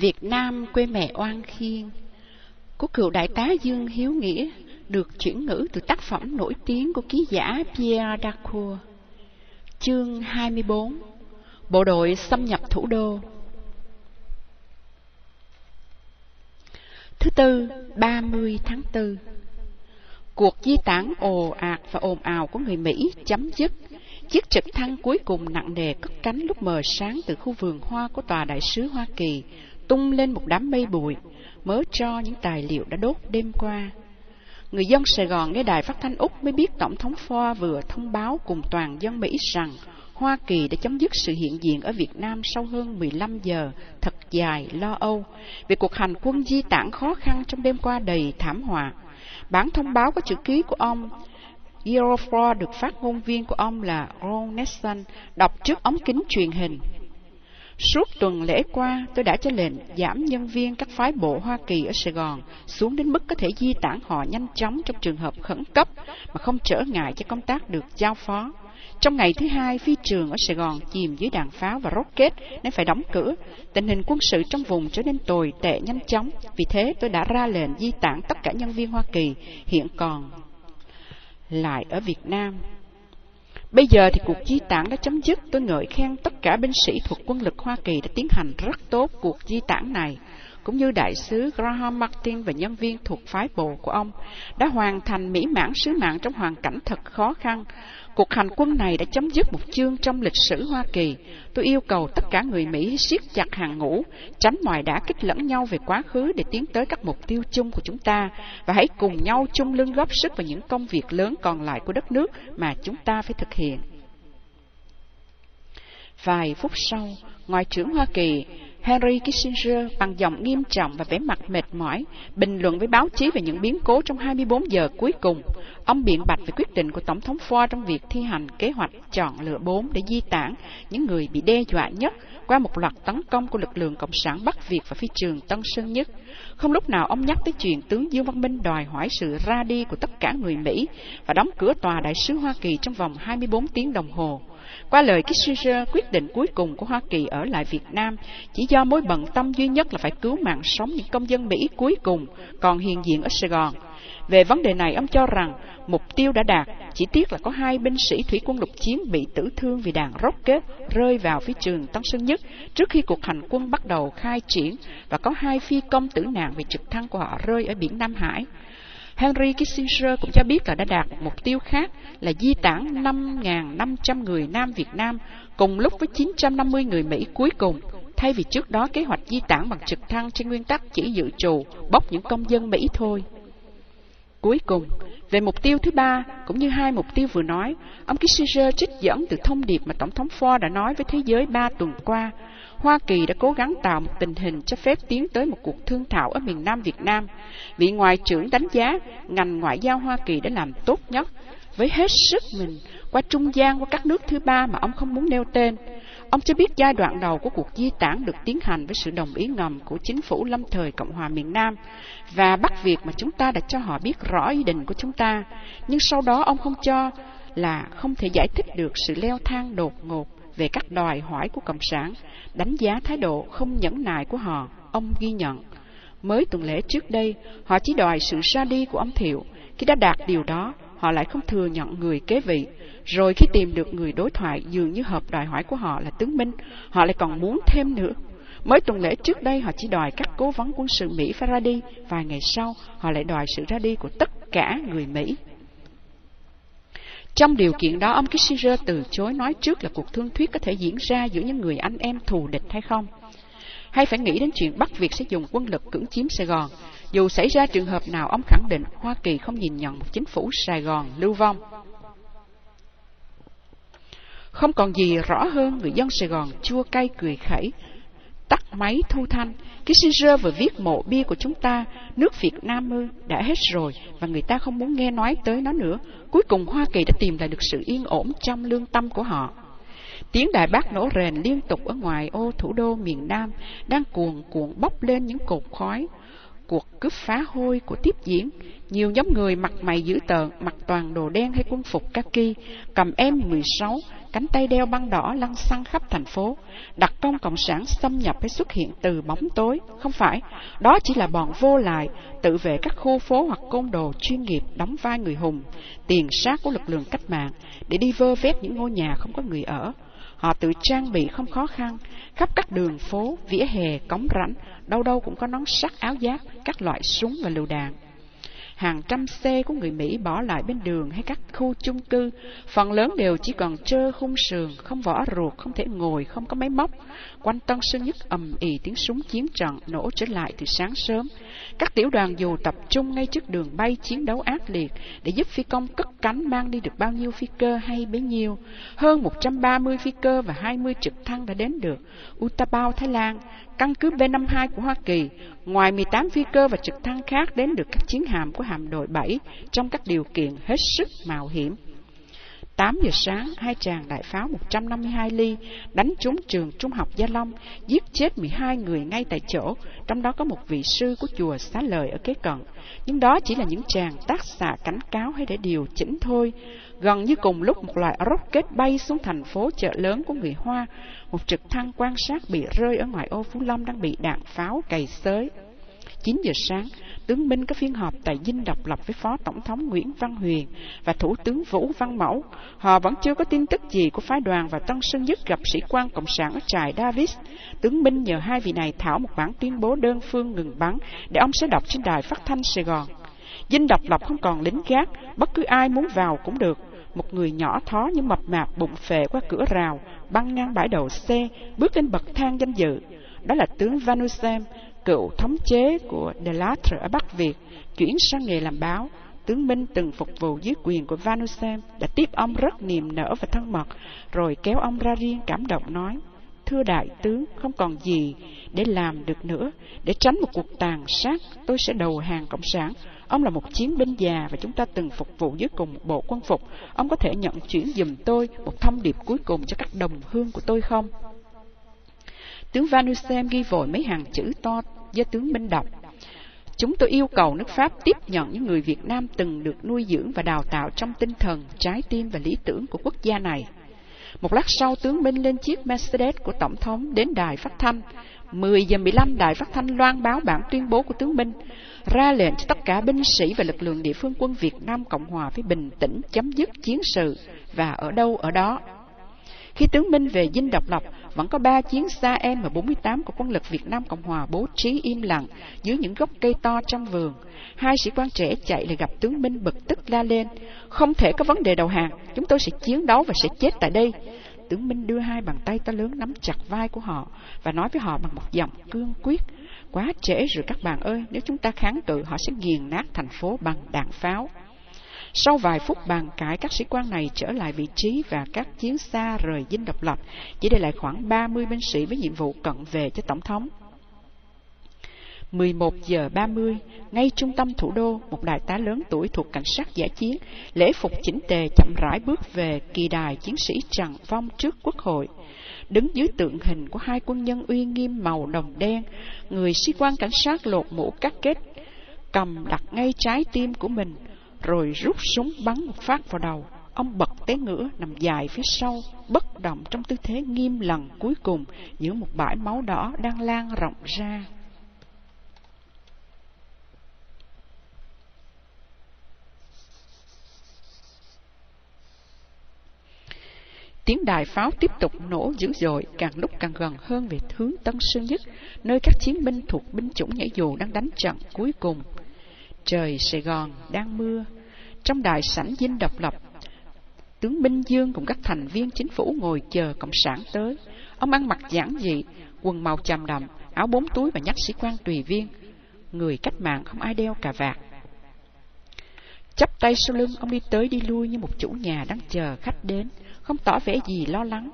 Việt Nam quê mẹ oan khiên của cựu đại tá Dương Hiếu Nghĩa được chuyển ngữ từ tác phẩm nổi tiếng của ký giả Pierre Dacour. Chương 24 Bộ đội xâm nhập thủ đô Thứ tư, 30 tháng 4 Cuộc di tản ồ ạt và ồn ào của người Mỹ chấm dứt. Chiếc trực thăng cuối cùng nặng nề cất cánh lúc mờ sáng từ khu vườn hoa của tòa đại sứ Hoa Kỳ, tung lên một đám mây bụi, mớ cho những tài liệu đã đốt đêm qua. Người dân Sài Gòn nghe đài phát thanh Úc mới biết Tổng thống Ford vừa thông báo cùng toàn dân Mỹ rằng Hoa Kỳ đã chấm dứt sự hiện diện ở Việt Nam sau hơn 15 giờ, thật dài, lo âu, về cuộc hành quân di tản khó khăn trong đêm qua đầy thảm họa. Bản thông báo có chữ ký của ông Ford được phát ngôn viên của ông là Ron Nelson đọc trước ống kính truyền hình. Suốt tuần lễ qua, tôi đã cho lệnh giảm nhân viên các phái bộ Hoa Kỳ ở Sài Gòn xuống đến mức có thể di tản họ nhanh chóng trong trường hợp khẩn cấp mà không trở ngại cho công tác được giao phó. Trong ngày thứ hai, phi trường ở Sài Gòn chìm dưới đạn pháo và rocket nên phải đóng cửa. Tình hình quân sự trong vùng trở nên tồi tệ nhanh chóng. Vì thế, tôi đã ra lệnh di tản tất cả nhân viên Hoa Kỳ hiện còn lại ở Việt Nam. Bây giờ thì cuộc di tản đã chấm dứt, tôi ngợi khen tất cả binh sĩ thuộc quân lực Hoa Kỳ đã tiến hành rất tốt cuộc di tản này, cũng như đại sứ Graham Martin và nhân viên thuộc phái bộ của ông đã hoàn thành mỹ mãn sứ mạng trong hoàn cảnh thật khó khăn. Cuộc hành quân này đã chấm dứt một chương trong lịch sử Hoa Kỳ. Tôi yêu cầu tất cả người Mỹ siết chặt hàng ngũ, tránh mọi đã kích lẫn nhau về quá khứ để tiến tới các mục tiêu chung của chúng ta và hãy cùng nhau chung lưng góp sức vào những công việc lớn còn lại của đất nước mà chúng ta phải thực hiện. Vài phút sau, Ngoại trưởng Hoa Kỳ Henry Kissinger bằng giọng nghiêm trọng và vẻ mặt mệt mỏi, bình luận với báo chí về những biến cố trong 24 giờ cuối cùng. Ông biện bạch về quyết định của Tổng thống Ford trong việc thi hành kế hoạch chọn lựa bốn để di tản những người bị đe dọa nhất qua một loạt tấn công của lực lượng Cộng sản Bắc Việt và phi trường Tân Sơn Nhất. Không lúc nào ông nhắc tới chuyện tướng Dương Văn Minh đòi hỏi sự ra đi của tất cả người Mỹ và đóng cửa tòa đại sứ Hoa Kỳ trong vòng 24 tiếng đồng hồ. Qua lời Kissinger, quyết định cuối cùng của Hoa Kỳ ở lại Việt Nam chỉ do mối bận tâm duy nhất là phải cứu mạng sống những công dân Mỹ cuối cùng còn hiện diện ở Sài Gòn. Về vấn đề này, ông cho rằng mục tiêu đã đạt, chỉ tiếc là có hai binh sĩ thủy quân lục chiến bị tử thương vì đạn rocket rơi vào phía trường Tân Sơn Nhất trước khi cuộc hành quân bắt đầu khai triển và có hai phi công tử nạn vì trực thăng của họ rơi ở biển Nam Hải. Henry Kissinger cũng cho biết là đã đạt một mục tiêu khác là di tản 5.500 người Nam Việt Nam cùng lúc với 950 người Mỹ cuối cùng, thay vì trước đó kế hoạch di tản bằng trực thăng trên nguyên tắc chỉ dự trù bóc những công dân Mỹ thôi. Cuối cùng, về mục tiêu thứ ba, cũng như hai mục tiêu vừa nói, ông Kissinger trích dẫn từ thông điệp mà Tổng thống Ford đã nói với thế giới ba tuần qua, Hoa Kỳ đã cố gắng tạo một tình hình cho phép tiến tới một cuộc thương thảo ở miền Nam Việt Nam. Vị Ngoại trưởng đánh giá ngành ngoại giao Hoa Kỳ đã làm tốt nhất với hết sức mình qua trung gian qua các nước thứ ba mà ông không muốn nêu tên. Ông cho biết giai đoạn đầu của cuộc di tản được tiến hành với sự đồng ý ngầm của chính phủ lâm thời Cộng hòa miền Nam và bắt việc mà chúng ta đã cho họ biết rõ ý định của chúng ta. Nhưng sau đó ông không cho là không thể giải thích được sự leo thang đột ngột về các đòi hỏi của Cộng sản, đánh giá thái độ không nhẫn nại của họ, ông ghi nhận. Mới tuần lễ trước đây, họ chỉ đòi sự ra đi của ông Thiệu. Khi đã đạt điều đó, họ lại không thừa nhận người kế vị. Rồi khi tìm được người đối thoại dường như hợp đòi hỏi của họ là tướng Minh, họ lại còn muốn thêm nữa. Mới tuần lễ trước đây họ chỉ đòi các cố vấn quân sự Mỹ phải ra đi, vài ngày sau họ lại đòi sự ra đi của tất cả người Mỹ. Trong điều kiện đó, ông Kissinger từ chối nói trước là cuộc thương thuyết có thể diễn ra giữa những người anh em thù địch hay không. Hay phải nghĩ đến chuyện Bắc Việt sẽ dùng quân lực cưỡng chiếm Sài Gòn. Dù xảy ra trường hợp nào, ông khẳng định Hoa Kỳ không nhìn nhận một chính phủ Sài Gòn lưu vong. Không còn gì rõ hơn người dân Sài Gòn chua cay cười khẩy, tắt máy thu thanh. Kissinger vừa viết mộ bia của chúng ta, nước Việt Nam ư, đã hết rồi và người ta không muốn nghe nói tới nó nữa. Cuối cùng Hoa Kỳ đã tìm lại được sự yên ổn trong lương tâm của họ. Tiếng đại bác nổ rền liên tục ở ngoài ô thủ đô miền Nam đang cuồn cuộn bốc lên những cột khói. Cuộc cướp phá hôi của tiếp diễn, nhiều nhóm người mặt mày dữ tợn, mặc toàn đồ đen hay quân phục kaki, cầm M16, cánh tay đeo băng đỏ lăn xăng khắp thành phố. Đặc công Cộng sản xâm nhập hay xuất hiện từ bóng tối. Không phải, đó chỉ là bọn vô lại, tự vệ các khu phố hoặc côn đồ chuyên nghiệp đóng vai người hùng, tiền sát của lực lượng cách mạng, để đi vơ vét những ngôi nhà không có người ở. Họ tự trang bị không khó khăn, khắp các đường phố, vỉa hè, cống rãnh, đâu đâu cũng có nón sắt áo giáp, các loại súng và lựu đạn hàng trăm xe của người Mỹ bỏ lại bên đường hay các khu chung cư, phần lớn đều chỉ còn trơ khung sườn, không vỏ ruột, không thể ngồi, không có máy móc. Quanh Tân Sơn Nhất ầm ì tiếng súng chiến trận nổ trở lại từ sáng sớm. Các tiểu đoàn dù tập trung ngay trước đường bay chiến đấu ác liệt để giúp phi công cất cánh mang đi được bao nhiêu phi cơ hay bấy nhiêu. Hơn 130 phi cơ và 20 trực thăng đã đến được. Utapao, Thái Lan, căn cứ B-52 của Hoa Kỳ, ngoài 18 phi cơ và trực thăng khác đến được các chiến hạm của hạm đội 7 trong các điều kiện hết sức mạo hiểm. 8 giờ sáng, hai tràng đại pháo 152 ly đánh trúng trường trung học Gia Long, giết chết 12 người ngay tại chỗ, trong đó có một vị sư của chùa xá lợi ở kế cận. Nhưng đó chỉ là những tràng tác xạ cảnh cáo hay để điều chỉnh thôi. Gần như cùng lúc một loại rocket bay xuống thành phố chợ lớn của người Hoa, một trực thăng quan sát bị rơi ở ngoài ô Phú Long đang bị đạn pháo cày xới. 9 giờ sáng, tướng Minh có phiên họp tại Dinh độc lập với Phó Tổng thống Nguyễn Văn Huyền và Thủ tướng Vũ Văn Mẫu. Họ vẫn chưa có tin tức gì của phái đoàn và Tân Sơn Nhất gặp sĩ quan Cộng sản ở trại Davis. Tướng Minh nhờ hai vị này thảo một bản tuyên bố đơn phương ngừng bắn để ông sẽ đọc trên đài phát thanh Sài Gòn. Dinh độc lập không còn lính gác, bất cứ ai muốn vào cũng được. Một người nhỏ thó nhưng mập mạp bụng phệ qua cửa rào, băng ngang bãi đầu xe, bước lên bậc thang danh dự. Đó là tướng Vanusem, cựu thống chế của Delattre ở Bắc Việt, chuyển sang nghề làm báo. Tướng Minh từng phục vụ dưới quyền của Vanusem, đã tiếp ông rất niềm nở và thân mật, rồi kéo ông ra riêng cảm động nói, Thưa đại tướng, không còn gì để làm được nữa, để tránh một cuộc tàn sát, tôi sẽ đầu hàng Cộng sản. Ông là một chiến binh già và chúng ta từng phục vụ dưới cùng một bộ quân phục. Ông có thể nhận chuyển dùm tôi một thông điệp cuối cùng cho các đồng hương của tôi không? Tướng Vanusem ghi vội mấy hàng chữ to do tướng Minh đọc. Chúng tôi yêu cầu nước Pháp tiếp nhận những người Việt Nam từng được nuôi dưỡng và đào tạo trong tinh thần, trái tim và lý tưởng của quốc gia này. Một lát sau, tướng Minh lên chiếc Mercedes của Tổng thống đến đài phát thanh. 10 giờ 15 đài phát thanh loan báo bản tuyên bố của tướng Minh, ra lệnh cho tất cả binh sĩ và lực lượng địa phương quân Việt Nam Cộng Hòa phải bình tĩnh chấm dứt chiến sự và ở đâu ở đó. Khi tướng Minh về dinh độc lập, vẫn có ba chiến xa M48 của quân lực Việt Nam Cộng Hòa bố trí im lặng dưới những gốc cây to trong vườn. Hai sĩ quan trẻ chạy lại gặp tướng Minh bực tức la lên. Không thể có vấn đề đầu hàng, chúng tôi sẽ chiến đấu và sẽ chết tại đây. Tướng Minh đưa hai bàn tay to lớn nắm chặt vai của họ và nói với họ bằng một giọng cương quyết. Quá trễ rồi các bạn ơi, nếu chúng ta kháng cự họ sẽ nghiền nát thành phố bằng đạn pháo. Sau vài phút bàn cãi, các sĩ quan này trở lại vị trí và các chiến xa rời dinh độc lập, chỉ để lại khoảng 30 binh sĩ với nhiệm vụ cận về cho Tổng thống. 11 giờ 30, ngay trung tâm thủ đô, một đại tá lớn tuổi thuộc cảnh sát giả chiến, lễ phục chỉnh tề chậm rãi bước về kỳ đài chiến sĩ Trần Phong trước quốc hội. Đứng dưới tượng hình của hai quân nhân uy nghiêm màu đồng đen, người sĩ quan cảnh sát lột mũ cắt kết, cầm đặt ngay trái tim của mình, rồi rút súng bắn một phát vào đầu. Ông bật té ngửa nằm dài phía sau, bất động trong tư thế nghiêm lần cuối cùng giữa một bãi máu đỏ đang lan rộng ra. Tiếng đài pháo tiếp tục nổ dữ dội, càng lúc càng gần hơn về hướng Tân Sơn Nhất, nơi các chiến binh thuộc binh chủng nhảy dù đang đánh trận cuối cùng. Trời Sài Gòn đang mưa. Trong đại sảnh dinh độc lập, tướng Minh Dương cùng các thành viên chính phủ ngồi chờ Cộng sản tới. Ông ăn mặc giản dị, quần màu chàm đậm, áo bốn túi và nhắc sĩ quan tùy viên. Người cách mạng không ai đeo cà vạt. Chắp tay sau lưng, ông đi tới đi lui như một chủ nhà đang chờ khách đến, không tỏ vẻ gì lo lắng.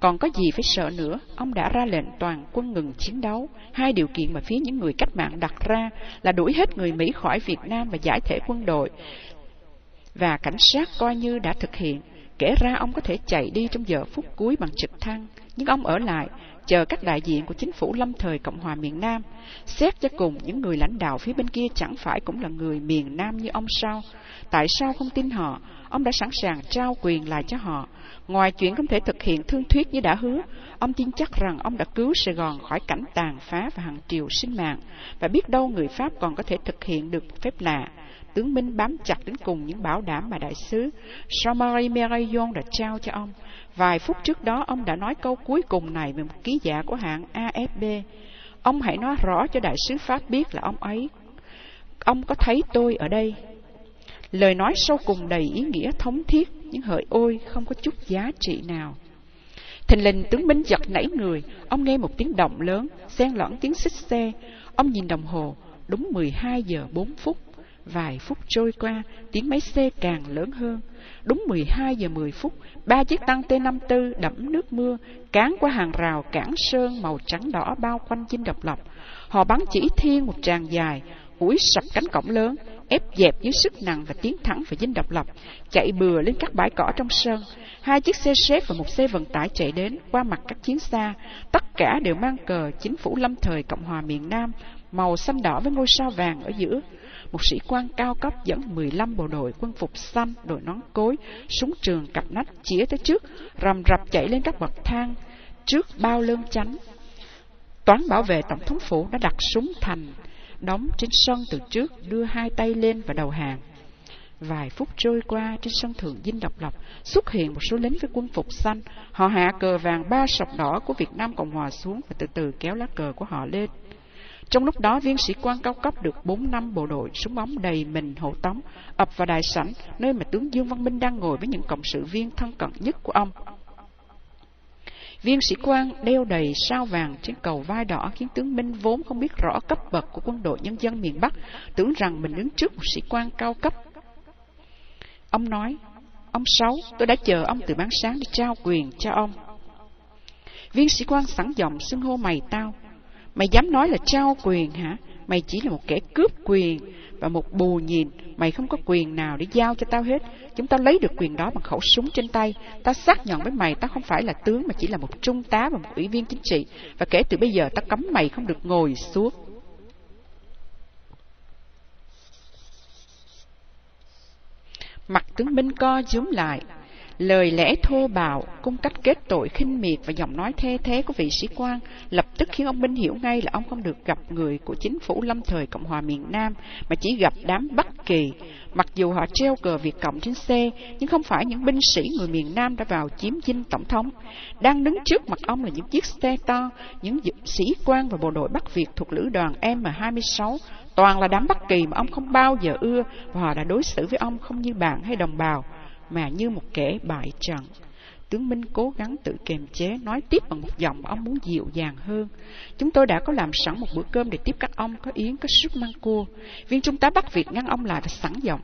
Còn có gì phải sợ nữa, ông đã ra lệnh toàn quân ngừng chiến đấu. Hai điều kiện mà phía những người cách mạng đặt ra là đuổi hết người Mỹ khỏi Việt Nam và giải thể quân đội. Và cảnh sát coi như đã thực hiện. Kể ra ông có thể chạy đi trong giờ phút cuối bằng trực thăng, nhưng ông ở lại, chờ các đại diện của chính phủ lâm thời Cộng hòa miền Nam. Xét cho cùng, những người lãnh đạo phía bên kia chẳng phải cũng là người miền Nam như ông sao? Tại sao không tin họ? Ông đã sẵn sàng trao quyền lại cho họ. Ngoài chuyện không thể thực hiện thương thuyết như đã hứa, ông tin chắc rằng ông đã cứu Sài Gòn khỏi cảnh tàn phá và hàng triệu sinh mạng, và biết đâu người Pháp còn có thể thực hiện được phép lạ. Tướng Minh bám chặt đến cùng những bảo đảm mà đại sứ Jean-Marie Merayon đã trao cho ông. Vài phút trước đó, ông đã nói câu cuối cùng này về một ký giả của hãng AFP. Ông hãy nói rõ cho đại sứ Pháp biết là ông ấy, ông có thấy tôi ở đây. Lời nói sâu cùng đầy ý nghĩa thống thiết, nhưng hỡi ôi, không có chút giá trị nào. Thình lình tướng Minh giật nảy người, ông nghe một tiếng động lớn, xen lẫn tiếng xích xe. Ông nhìn đồng hồ, đúng 12 giờ 4 phút. Vài phút trôi qua, tiếng máy xe càng lớn hơn. Đúng 12 giờ 10 phút, ba chiếc tăng T-54 đẫm nước mưa, cán qua hàng rào cảng sơn màu trắng đỏ bao quanh dinh độc lập. Họ bắn chỉ thiên một tràng dài, ủi sập cánh cổng lớn, ép dẹp dưới sức nặng và tiến thẳng về dinh độc lập, chạy bừa lên các bãi cỏ trong sân. Hai chiếc xe xếp và một xe vận tải chạy đến qua mặt các chiến xa, tất cả đều mang cờ chính phủ lâm thời Cộng hòa miền Nam, màu xanh đỏ với ngôi sao vàng ở giữa. Một sĩ quan cao cấp dẫn 15 bộ đội quân phục xanh, đội nón cối, súng trường cặp nách chĩa tới trước, rầm rập chạy lên các bậc thang, trước bao lơn chánh. Toán bảo vệ tổng thống phủ đã đặt súng thành đóng trên sân từ trước, đưa hai tay lên và đầu hàng. Vài phút trôi qua, trên sân thượng dinh độc lập, xuất hiện một số lính với quân phục xanh. Họ hạ cờ vàng ba sọc đỏ của Việt Nam Cộng Hòa xuống và từ từ kéo lá cờ của họ lên. Trong lúc đó, viên sĩ quan cao cấp được bốn năm bộ đội, súng bóng đầy mình hộ tống, ập vào đại sảnh, nơi mà tướng Dương Văn Minh đang ngồi với những cộng sự viên thân cận nhất của ông. Viên sĩ quan đeo đầy sao vàng trên cầu vai đỏ khiến tướng Minh vốn không biết rõ cấp bậc của quân đội nhân dân miền Bắc, tưởng rằng mình đứng trước một sĩ quan cao cấp. Ông nói, ông Sáu, tôi đã chờ ông từ bán sáng để trao quyền cho ông. Viên sĩ quan sẵn giọng xưng hô mày tao. Mày dám nói là trao quyền hả? Mày chỉ là một kẻ cướp quyền và một bù nhìn. Mày không có quyền nào để giao cho tao hết. Chúng ta lấy được quyền đó bằng khẩu súng trên tay. Ta xác nhận với mày ta không phải là tướng mà chỉ là một trung tá và một ủy viên chính trị. Và kể từ bây giờ ta cấm mày không được ngồi xuống. Mặt tướng Minh co dúm lại, Lời lẽ thô bạo, cung cách kết tội khinh miệt và giọng nói thê thế của vị sĩ quan lập tức khiến ông Minh hiểu ngay là ông không được gặp người của chính phủ lâm thời Cộng hòa miền Nam, mà chỉ gặp đám Bắc Kỳ. Mặc dù họ treo cờ Việt Cộng trên xe, nhưng không phải những binh sĩ người miền Nam đã vào chiếm dinh tổng thống. Đang đứng trước mặt ông là những chiếc xe to, những sĩ quan và bộ đội Bắc Việt thuộc lữ đoàn M26, toàn là đám Bắc Kỳ mà ông không bao giờ ưa và họ đã đối xử với ông không như bạn hay đồng bào mà như một kẻ bại trận. Tướng Minh cố gắng tự kiềm chế, nói tiếp bằng một giọng ông muốn dịu dàng hơn. Chúng tôi đã có làm sẵn một bữa cơm để tiếp các ông, có yến, có súp mang cua. Viên trung tá Bắc Việt ngăn ông lại và sẵn giọng.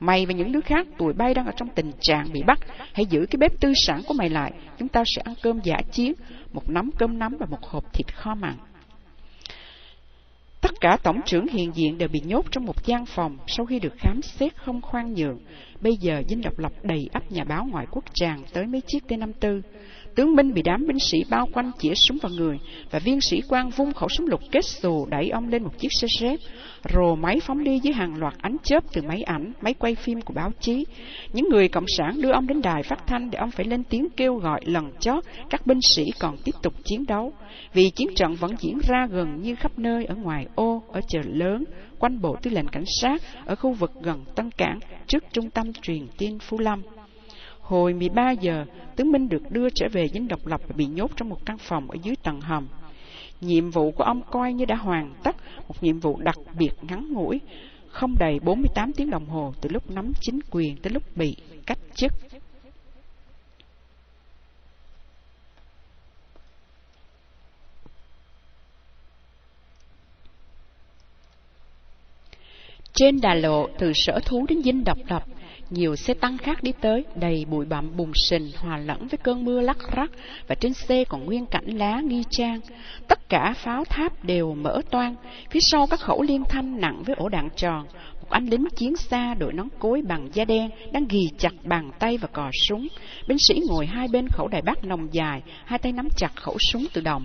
Mày và những đứa khác, tụi bay đang ở trong tình trạng bị bắt. Hãy giữ cái bếp tư sản của mày lại. Chúng ta sẽ ăn cơm giả chiến, một nắm cơm nắm và một hộp thịt kho mặn. Tất cả tổng trưởng hiện diện đều bị nhốt trong một gian phòng sau khi được khám xét không khoan nhượng. Bây giờ dinh độc lập đầy ắp nhà báo ngoại quốc tràn tới mấy chiếc T-54. Tướng Minh bị đám binh sĩ bao quanh chĩa súng vào người và viên sĩ quan vung khẩu súng lục kết xù đẩy ông lên một chiếc xe xếp, rồ máy phóng đi với hàng loạt ánh chớp từ máy ảnh, máy quay phim của báo chí. Những người cộng sản đưa ông đến đài phát thanh để ông phải lên tiếng kêu gọi lần chót các binh sĩ còn tiếp tục chiến đấu, vì chiến trận vẫn diễn ra gần như khắp nơi ở ngoài ô, ở chợ lớn, quanh bộ tư lệnh cảnh sát, ở khu vực gần Tân Cảng, trước trung tâm truyền tin Phú Lâm. Hồi 13 giờ, tướng Minh được đưa trở về dinh độc lập và bị nhốt trong một căn phòng ở dưới tầng hầm. Nhiệm vụ của ông coi như đã hoàn tất, một nhiệm vụ đặc biệt ngắn ngủi, không đầy 48 tiếng đồng hồ từ lúc nắm chính quyền tới lúc bị cách chức. Trên đà lộ từ sở thú đến dinh độc lập, nhiều xe tăng khác đi tới, đầy bụi bặm bùng sình hòa lẫn với cơn mưa lắc rắc, và trên xe còn nguyên cảnh lá nghi trang. Tất cả pháo tháp đều mở toang, phía sau các khẩu liên thanh nặng với ổ đạn tròn. Một anh lính chiến xa đội nón cối bằng da đen đang ghi chặt bàn tay và cò súng. Binh sĩ ngồi hai bên khẩu đại bác nòng dài, hai tay nắm chặt khẩu súng tự động.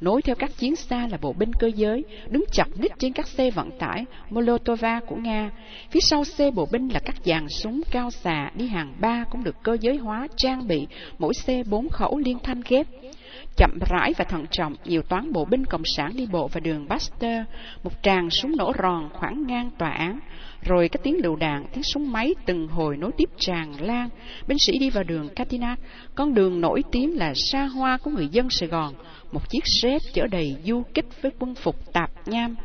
Nối theo các chiến xa là bộ binh cơ giới, đứng chặt ních trên các xe vận tải Molotova của Nga. Phía sau xe bộ binh là các dàn súng cao xà đi hàng ba cũng được cơ giới hóa, trang bị, mỗi xe bốn khẩu liên thanh ghép. Chậm rãi và thận trọng, nhiều toán bộ binh cộng sản đi bộ vào đường Baxter, một tràng súng nổ ròn khoảng ngang tòa án. Rồi các tiếng lựu đạn, tiếng súng máy từng hồi nối tiếp tràn lan. Binh sĩ đi vào đường Katina con đường nổi tiếng là xa hoa của người dân Sài Gòn. Một chiếc xếp chở đầy du kích với quân phục tạp nham.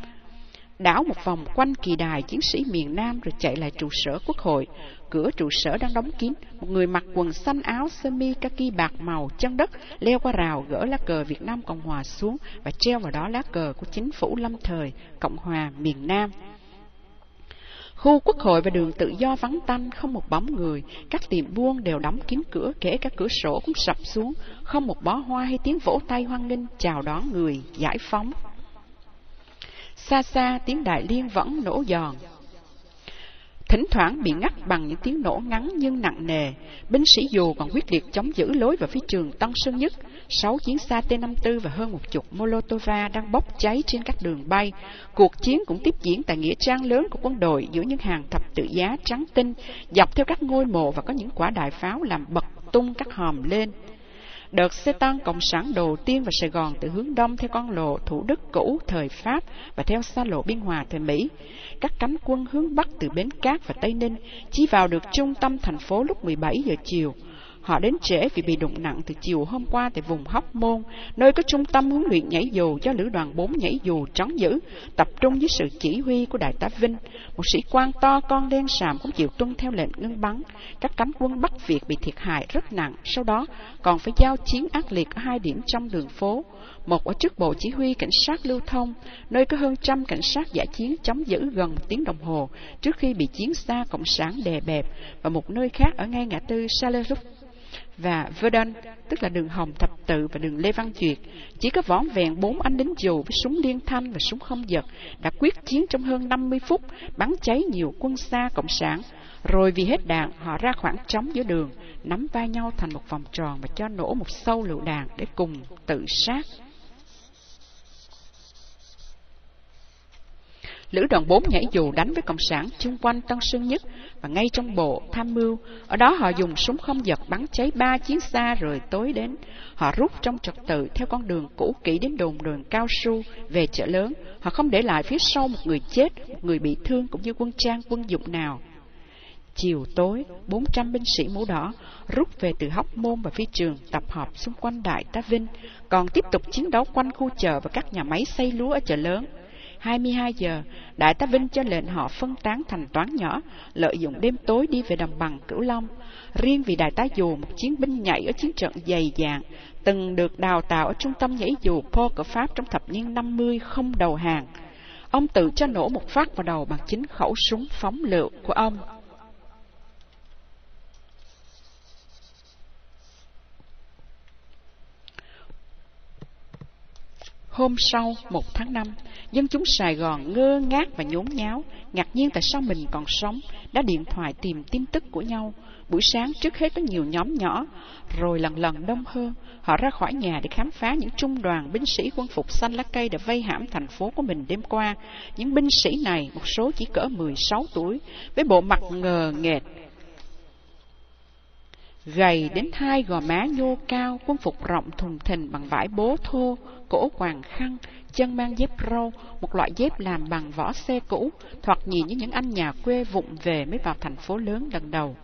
Đảo một vòng quanh kỳ đài chiến sĩ miền Nam rồi chạy lại trụ sở quốc hội. Cửa trụ sở đang đóng kín, một người mặc quần xanh áo sơ mi kaki bạc màu chân đất leo qua rào gỡ lá cờ Việt Nam Cộng Hòa xuống và treo vào đó lá cờ của chính phủ lâm thời Cộng Hòa miền Nam. Khu quốc hội và đường tự do vắng tanh, không một bóng người, các tiệm buôn đều đóng kín cửa, kể cả cửa sổ cũng sập xuống, không một bó hoa hay tiếng vỗ tay hoan nghênh chào đón người giải phóng. Xa xa tiếng đại liên vẫn nổ giòn, thỉnh thoảng bị ngắt bằng những tiếng nổ ngắn nhưng nặng nề. Binh sĩ dù còn quyết liệt chống giữ lối vào phía trường Tân Sơn Nhất. Sáu chiến xa T-54 và hơn một chục Molotova đang bốc cháy trên các đường bay. Cuộc chiến cũng tiếp diễn tại nghĩa trang lớn của quân đội giữa những hàng thập tự giá trắng tinh, dọc theo các ngôi mộ và có những quả đại pháo làm bật tung các hòm lên. Đợt xe tăng Cộng sản đầu tiên vào Sài Gòn từ hướng đông theo con lộ Thủ Đức cũ thời Pháp và theo xa lộ Biên Hòa thời Mỹ. Các cánh quân hướng bắc từ Bến Cát và Tây Ninh chỉ vào được trung tâm thành phố lúc 17 giờ chiều. Họ đến trễ vì bị đụng nặng từ chiều hôm qua tại vùng Hóc Môn, nơi có trung tâm huấn luyện nhảy dù cho Lữ đoàn 4 nhảy dù trấn giữ, tập trung dưới sự chỉ huy của Đại tá Vinh. Một sĩ quan to con đen sàm cũng chịu tuân theo lệnh ngưng bắn. Các cánh quân Bắc Việt bị thiệt hại rất nặng, sau đó còn phải giao chiến ác liệt ở hai điểm trong đường phố. Một ở trước bộ chỉ huy cảnh sát lưu thông, nơi có hơn trăm cảnh sát giả chiến chống giữ gần một tiếng đồng hồ trước khi bị chiến xa Cộng sản đè bẹp, và một nơi khác ở ngay ngã tư Salerup và Verdun, tức là đường Hồng Thập Tự và đường Lê Văn Duyệt. Chỉ có vỏn vẹn bốn anh lính dù với súng liên thanh và súng không giật đã quyết chiến trong hơn 50 phút, bắn cháy nhiều quân xa Cộng sản. Rồi vì hết đạn, họ ra khoảng trống giữa đường, nắm vai nhau thành một vòng tròn và cho nổ một sâu lựu đạn để cùng tự sát. Lữ đoàn 4 nhảy dù đánh với Cộng sản chung quanh Tân Sơn Nhất và ngay trong bộ tham mưu. Ở đó họ dùng súng không giật bắn cháy ba chiến xa rồi tối đến. Họ rút trong trật tự theo con đường cũ kỹ đến đồn đường cao su về chợ lớn. Họ không để lại phía sau một người chết, một người bị thương cũng như quân trang quân dụng nào. Chiều tối, 400 binh sĩ mũ đỏ rút về từ Hóc Môn và phi trường tập hợp xung quanh Đại Tá Vinh, còn tiếp tục chiến đấu quanh khu chợ và các nhà máy xây lúa ở chợ lớn. 22 giờ, Đại tá Vinh cho lệnh họ phân tán thành toán nhỏ, lợi dụng đêm tối đi về đồng bằng Cửu Long. Riêng vì Đại tá Dù, một chiến binh nhảy ở chiến trận dày dạn, từng được đào tạo ở trung tâm nhảy dù Po của Pháp trong thập niên 50 không đầu hàng. Ông tự cho nổ một phát vào đầu bằng chính khẩu súng phóng lựu của ông. Hôm sau, một tháng năm, dân chúng Sài Gòn ngơ ngác và nhốn nháo, ngạc nhiên tại sao mình còn sống, đã điện thoại tìm tin tức của nhau. Buổi sáng trước hết có nhiều nhóm nhỏ, rồi lần lần đông hơn. Họ ra khỏi nhà để khám phá những trung đoàn binh sĩ quân phục xanh lá cây đã vây hãm thành phố của mình đêm qua. Những binh sĩ này, một số chỉ cỡ 16 tuổi, với bộ mặt ngờ nghệt, gầy đến hai gò má nhô cao, quân phục rộng thùng thình bằng vải bố thô, cổ quàng khăn, chân mang dép râu, một loại dép làm bằng vỏ xe cũ, thoạt nhìn như những anh nhà quê vụng về mới vào thành phố lớn lần đầu.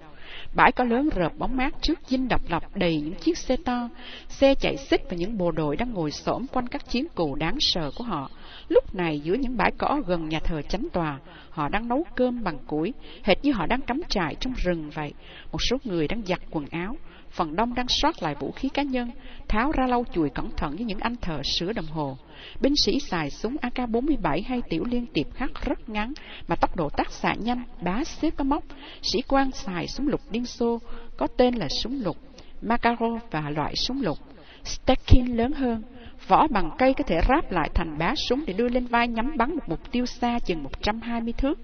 Bãi có lớn rợp bóng mát trước dinh độc lập đầy những chiếc xe to, xe chạy xích và những bộ đội đang ngồi xổm quanh các chiến cụ đáng sợ của họ. Lúc này giữa những bãi cỏ gần nhà thờ chánh tòa, họ đang nấu cơm bằng củi, hệt như họ đang cắm trại trong rừng vậy. Một số người đang giặt quần áo, phần đông đang soát lại vũ khí cá nhân, tháo ra lau chùi cẩn thận với những anh thợ sửa đồng hồ. Binh sĩ xài súng AK-47 hay tiểu liên tiệp khắc rất ngắn mà tốc độ tác xạ nhanh, bá xếp có móc. Sĩ quan xài súng lục Liên Xô có tên là súng lục Makarov và loại súng lục Stekin lớn hơn. Vỏ bằng cây có thể ráp lại thành bá súng để đưa lên vai nhắm bắn một mục tiêu xa chừng 120 thước.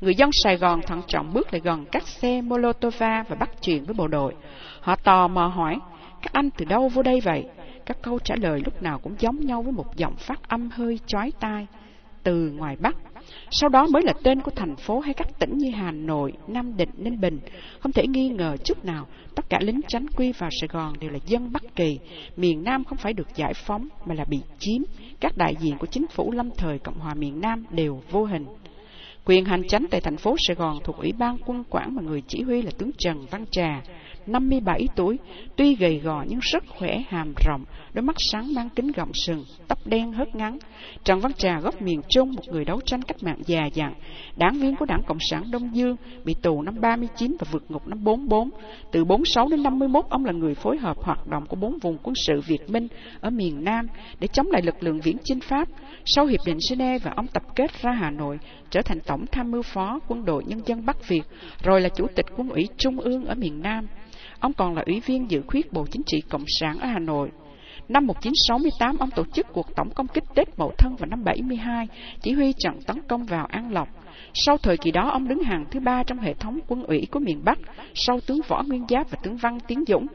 Người dân Sài Gòn thận trọng bước lại gần các xe Molotova và bắt chuyện với bộ đội. Họ tò mò hỏi, các anh từ đâu vô đây vậy? Các câu trả lời lúc nào cũng giống nhau với một giọng phát âm hơi chói tai. Từ ngoài Bắc. Sau đó mới là tên của thành phố hay các tỉnh như Hà Nội, Nam Định, Ninh Bình. Không thể nghi ngờ chút nào, tất cả lính tránh quy vào Sài Gòn đều là dân Bắc Kỳ. Miền Nam không phải được giải phóng mà là bị chiếm. Các đại diện của chính phủ lâm thời Cộng hòa miền Nam đều vô hình. Quyền hành chánh tại thành phố Sài Gòn thuộc Ủy ban quân quản mà người chỉ huy là tướng Trần Văn Trà. 57 tuổi, tuy gầy gò nhưng rất khỏe, hàm rộng, đôi mắt sáng mang kính gọng sừng, tóc đen hớt ngắn. Trần Văn Trà gốc miền Trung, một người đấu tranh cách mạng già dặn, đảng viên của Đảng Cộng sản Đông Dương, bị tù năm 39 và vượt ngục năm 44. Từ 46 đến 51, ông là người phối hợp hoạt động của bốn vùng quân sự Việt Minh ở miền Nam để chống lại lực lượng viễn chinh Pháp. Sau Hiệp định Geneva, ông tập kết ra Hà Nội, trở thành Tổng tham mưu phó quân đội nhân dân Bắc Việt, rồi là Chủ tịch quân ủy Trung ương ở miền Nam. Ông còn là ủy viên dự khuyết Bộ Chính trị Cộng sản ở Hà Nội. Năm 1968, ông tổ chức cuộc tổng công kích Tết Mậu Thân vào năm 72, chỉ huy trận tấn công vào An Lộc. Sau thời kỳ đó, ông đứng hàng thứ ba trong hệ thống quân ủy của miền Bắc, sau tướng Võ Nguyên Giáp và tướng Văn Tiến Dũng.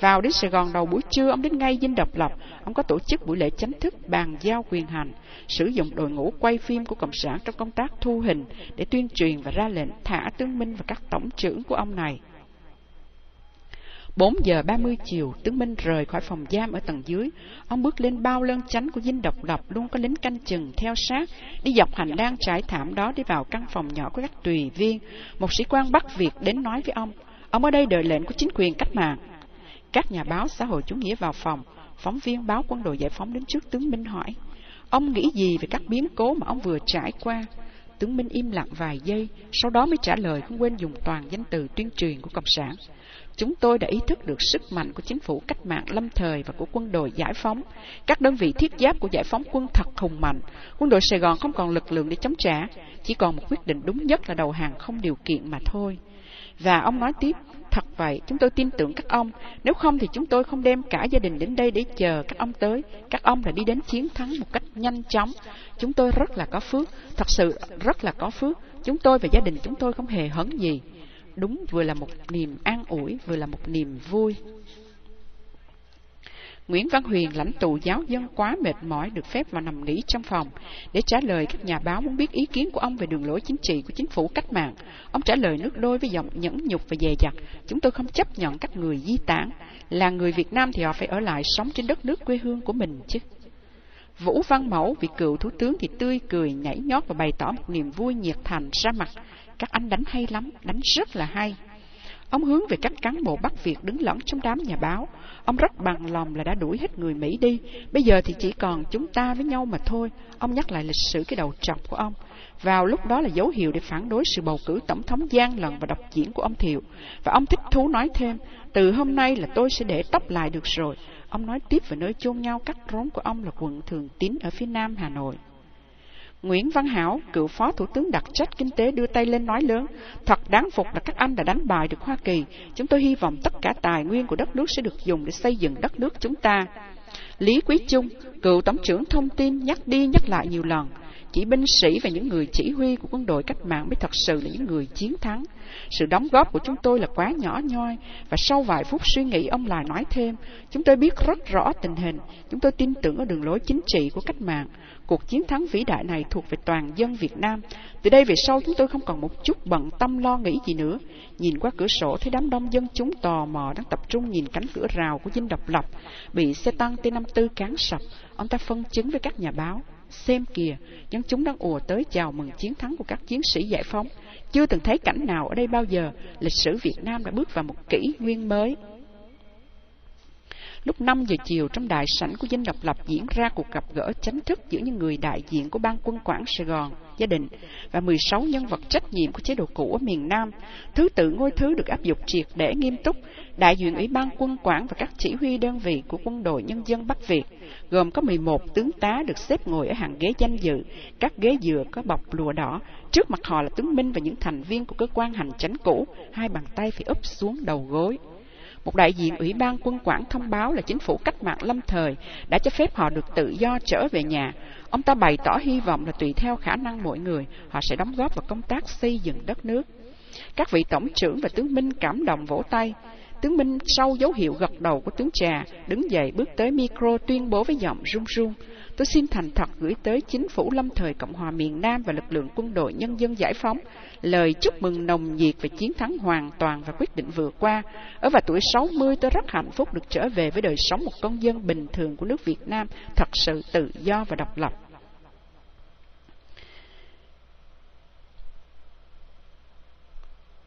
Vào đến Sài Gòn đầu buổi trưa, ông đến ngay dinh độc lập. Ông có tổ chức buổi lễ chính thức bàn giao quyền hành, sử dụng đội ngũ quay phim của Cộng sản trong công tác thu hình để tuyên truyền và ra lệnh thả tướng Minh và các tổng trưởng của ông này. 4 giờ 30 chiều, tướng Minh rời khỏi phòng giam ở tầng dưới. Ông bước lên bao lơn chánh của dinh độc lập, luôn có lính canh chừng theo sát, đi dọc hành lang trải thảm đó đi vào căn phòng nhỏ của các tùy viên. Một sĩ quan Bắc Việt đến nói với ông, ông ở đây đợi lệnh của chính quyền cách mạng. Các nhà báo xã hội chủ nghĩa vào phòng, phóng viên báo quân đội giải phóng đến trước tướng Minh hỏi, ông nghĩ gì về các biến cố mà ông vừa trải qua? Tướng Minh im lặng vài giây, sau đó mới trả lời không quên dùng toàn danh từ tuyên truyền của Cộng sản. Chúng tôi đã ý thức được sức mạnh của chính phủ cách mạng lâm thời và của quân đội giải phóng. Các đơn vị thiết giáp của giải phóng quân thật hùng mạnh. Quân đội Sài Gòn không còn lực lượng để chống trả, chỉ còn một quyết định đúng nhất là đầu hàng không điều kiện mà thôi. Và ông nói tiếp, thật vậy, chúng tôi tin tưởng các ông, nếu không thì chúng tôi không đem cả gia đình đến đây để chờ các ông tới. Các ông đã đi đến chiến thắng một cách nhanh chóng. Chúng tôi rất là có phước, thật sự rất là có phước. Chúng tôi và gia đình chúng tôi không hề hấn gì đúng vừa là một niềm an ủi, vừa là một niềm vui. Nguyễn Văn Huyền, lãnh tụ giáo dân quá mệt mỏi, được phép vào nằm nghỉ trong phòng. Để trả lời các nhà báo muốn biết ý kiến của ông về đường lối chính trị của chính phủ cách mạng, ông trả lời nước đôi với giọng nhẫn nhục và dè dặt. Chúng tôi không chấp nhận các người di tản. Là người Việt Nam thì họ phải ở lại sống trên đất nước quê hương của mình chứ. Vũ Văn Mẫu, vị cựu thủ tướng thì tươi cười, nhảy nhót và bày tỏ một niềm vui nhiệt thành ra mặt các anh đánh hay lắm, đánh rất là hay. Ông hướng về các cán bộ Bắc Việt đứng lẫn trong đám nhà báo. Ông rất bằng lòng là đã đuổi hết người Mỹ đi. Bây giờ thì chỉ còn chúng ta với nhau mà thôi. Ông nhắc lại lịch sử cái đầu trọc của ông. Vào lúc đó là dấu hiệu để phản đối sự bầu cử tổng thống gian lần và độc diễn của ông Thiệu. Và ông thích thú nói thêm, từ hôm nay là tôi sẽ để tóc lại được rồi. Ông nói tiếp về nơi chôn nhau cắt rốn của ông là quận Thường Tín ở phía nam Hà Nội. Nguyễn Văn Hảo, cựu phó thủ tướng đặc trách kinh tế đưa tay lên nói lớn, thật đáng phục là các anh đã đánh bại được Hoa Kỳ. Chúng tôi hy vọng tất cả tài nguyên của đất nước sẽ được dùng để xây dựng đất nước chúng ta. Lý Quý Trung, cựu tổng trưởng thông tin nhắc đi nhắc lại nhiều lần, chỉ binh sĩ và những người chỉ huy của quân đội cách mạng mới thật sự là những người chiến thắng. Sự đóng góp của chúng tôi là quá nhỏ nhoi, và sau vài phút suy nghĩ ông lại nói thêm, chúng tôi biết rất rõ tình hình, chúng tôi tin tưởng ở đường lối chính trị của cách mạng. Cuộc chiến thắng vĩ đại này thuộc về toàn dân Việt Nam. Từ đây về sau chúng tôi không còn một chút bận tâm lo nghĩ gì nữa. Nhìn qua cửa sổ thấy đám đông dân chúng tò mò đang tập trung nhìn cánh cửa rào của dinh độc lập bị xe tăng T-54 cán sập. Ông ta phân chứng với các nhà báo. Xem kìa, dân chúng đang ùa tới chào mừng chiến thắng của các chiến sĩ giải phóng. Chưa từng thấy cảnh nào ở đây bao giờ, lịch sử Việt Nam đã bước vào một kỷ nguyên mới. Lúc 5 giờ chiều trong đại sảnh của dinh độc lập diễn ra cuộc gặp gỡ chính thức giữa những người đại diện của ban quân quản Sài Gòn, gia đình và 16 nhân vật trách nhiệm của chế độ cũ ở miền Nam. Thứ tự ngôi thứ được áp dụng triệt để nghiêm túc, đại diện Ủy ban quân quản và các chỉ huy đơn vị của quân đội nhân dân Bắc Việt, gồm có 11 tướng tá được xếp ngồi ở hàng ghế danh dự, các ghế dựa có bọc lụa đỏ. Trước mặt họ là tướng Minh và những thành viên của cơ quan hành chánh cũ, hai bàn tay phải úp xuống đầu gối. Một đại diện Ủy ban quân quản thông báo là chính phủ cách mạng lâm thời đã cho phép họ được tự do trở về nhà. Ông ta bày tỏ hy vọng là tùy theo khả năng mỗi người, họ sẽ đóng góp vào công tác xây dựng đất nước. Các vị tổng trưởng và tướng Minh cảm động vỗ tay. Tướng Minh sau dấu hiệu gật đầu của tướng Trà, đứng dậy bước tới micro tuyên bố với giọng run run. Tôi xin thành thật gửi tới chính phủ lâm thời Cộng hòa miền Nam và lực lượng quân đội nhân dân giải phóng lời chúc mừng nồng nhiệt về chiến thắng hoàn toàn và quyết định vừa qua. Ở vào tuổi 60 tôi rất hạnh phúc được trở về với đời sống một công dân bình thường của nước Việt Nam, thật sự tự do và độc lập.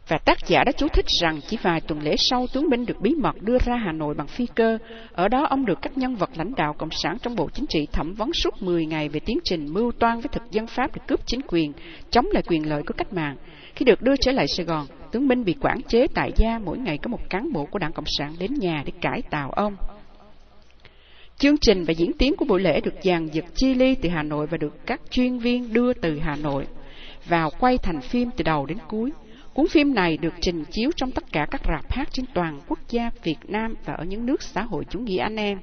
Và tác giả đã chú thích rằng chỉ vài tuần lễ sau tướng Minh được bí mật đưa ra Hà Nội bằng phi cơ. Ở đó ông được các nhân vật lãnh đạo Cộng sản trong Bộ Chính trị thẩm vấn suốt 10 ngày về tiến trình mưu toan với thực dân Pháp để cướp chính quyền, chống lại quyền lợi của cách mạng. Khi được đưa trở lại Sài Gòn, tướng Minh bị quản chế tại gia mỗi ngày có một cán bộ của Đảng Cộng sản đến nhà để cải tạo ông. Chương trình và diễn tiến của buổi lễ được dàn dựng chi ly từ Hà Nội và được các chuyên viên đưa từ Hà Nội vào quay thành phim từ đầu đến cuối. Cuốn phim này được trình chiếu trong tất cả các rạp hát trên toàn quốc gia Việt Nam và ở những nước xã hội chủ nghĩa anh em.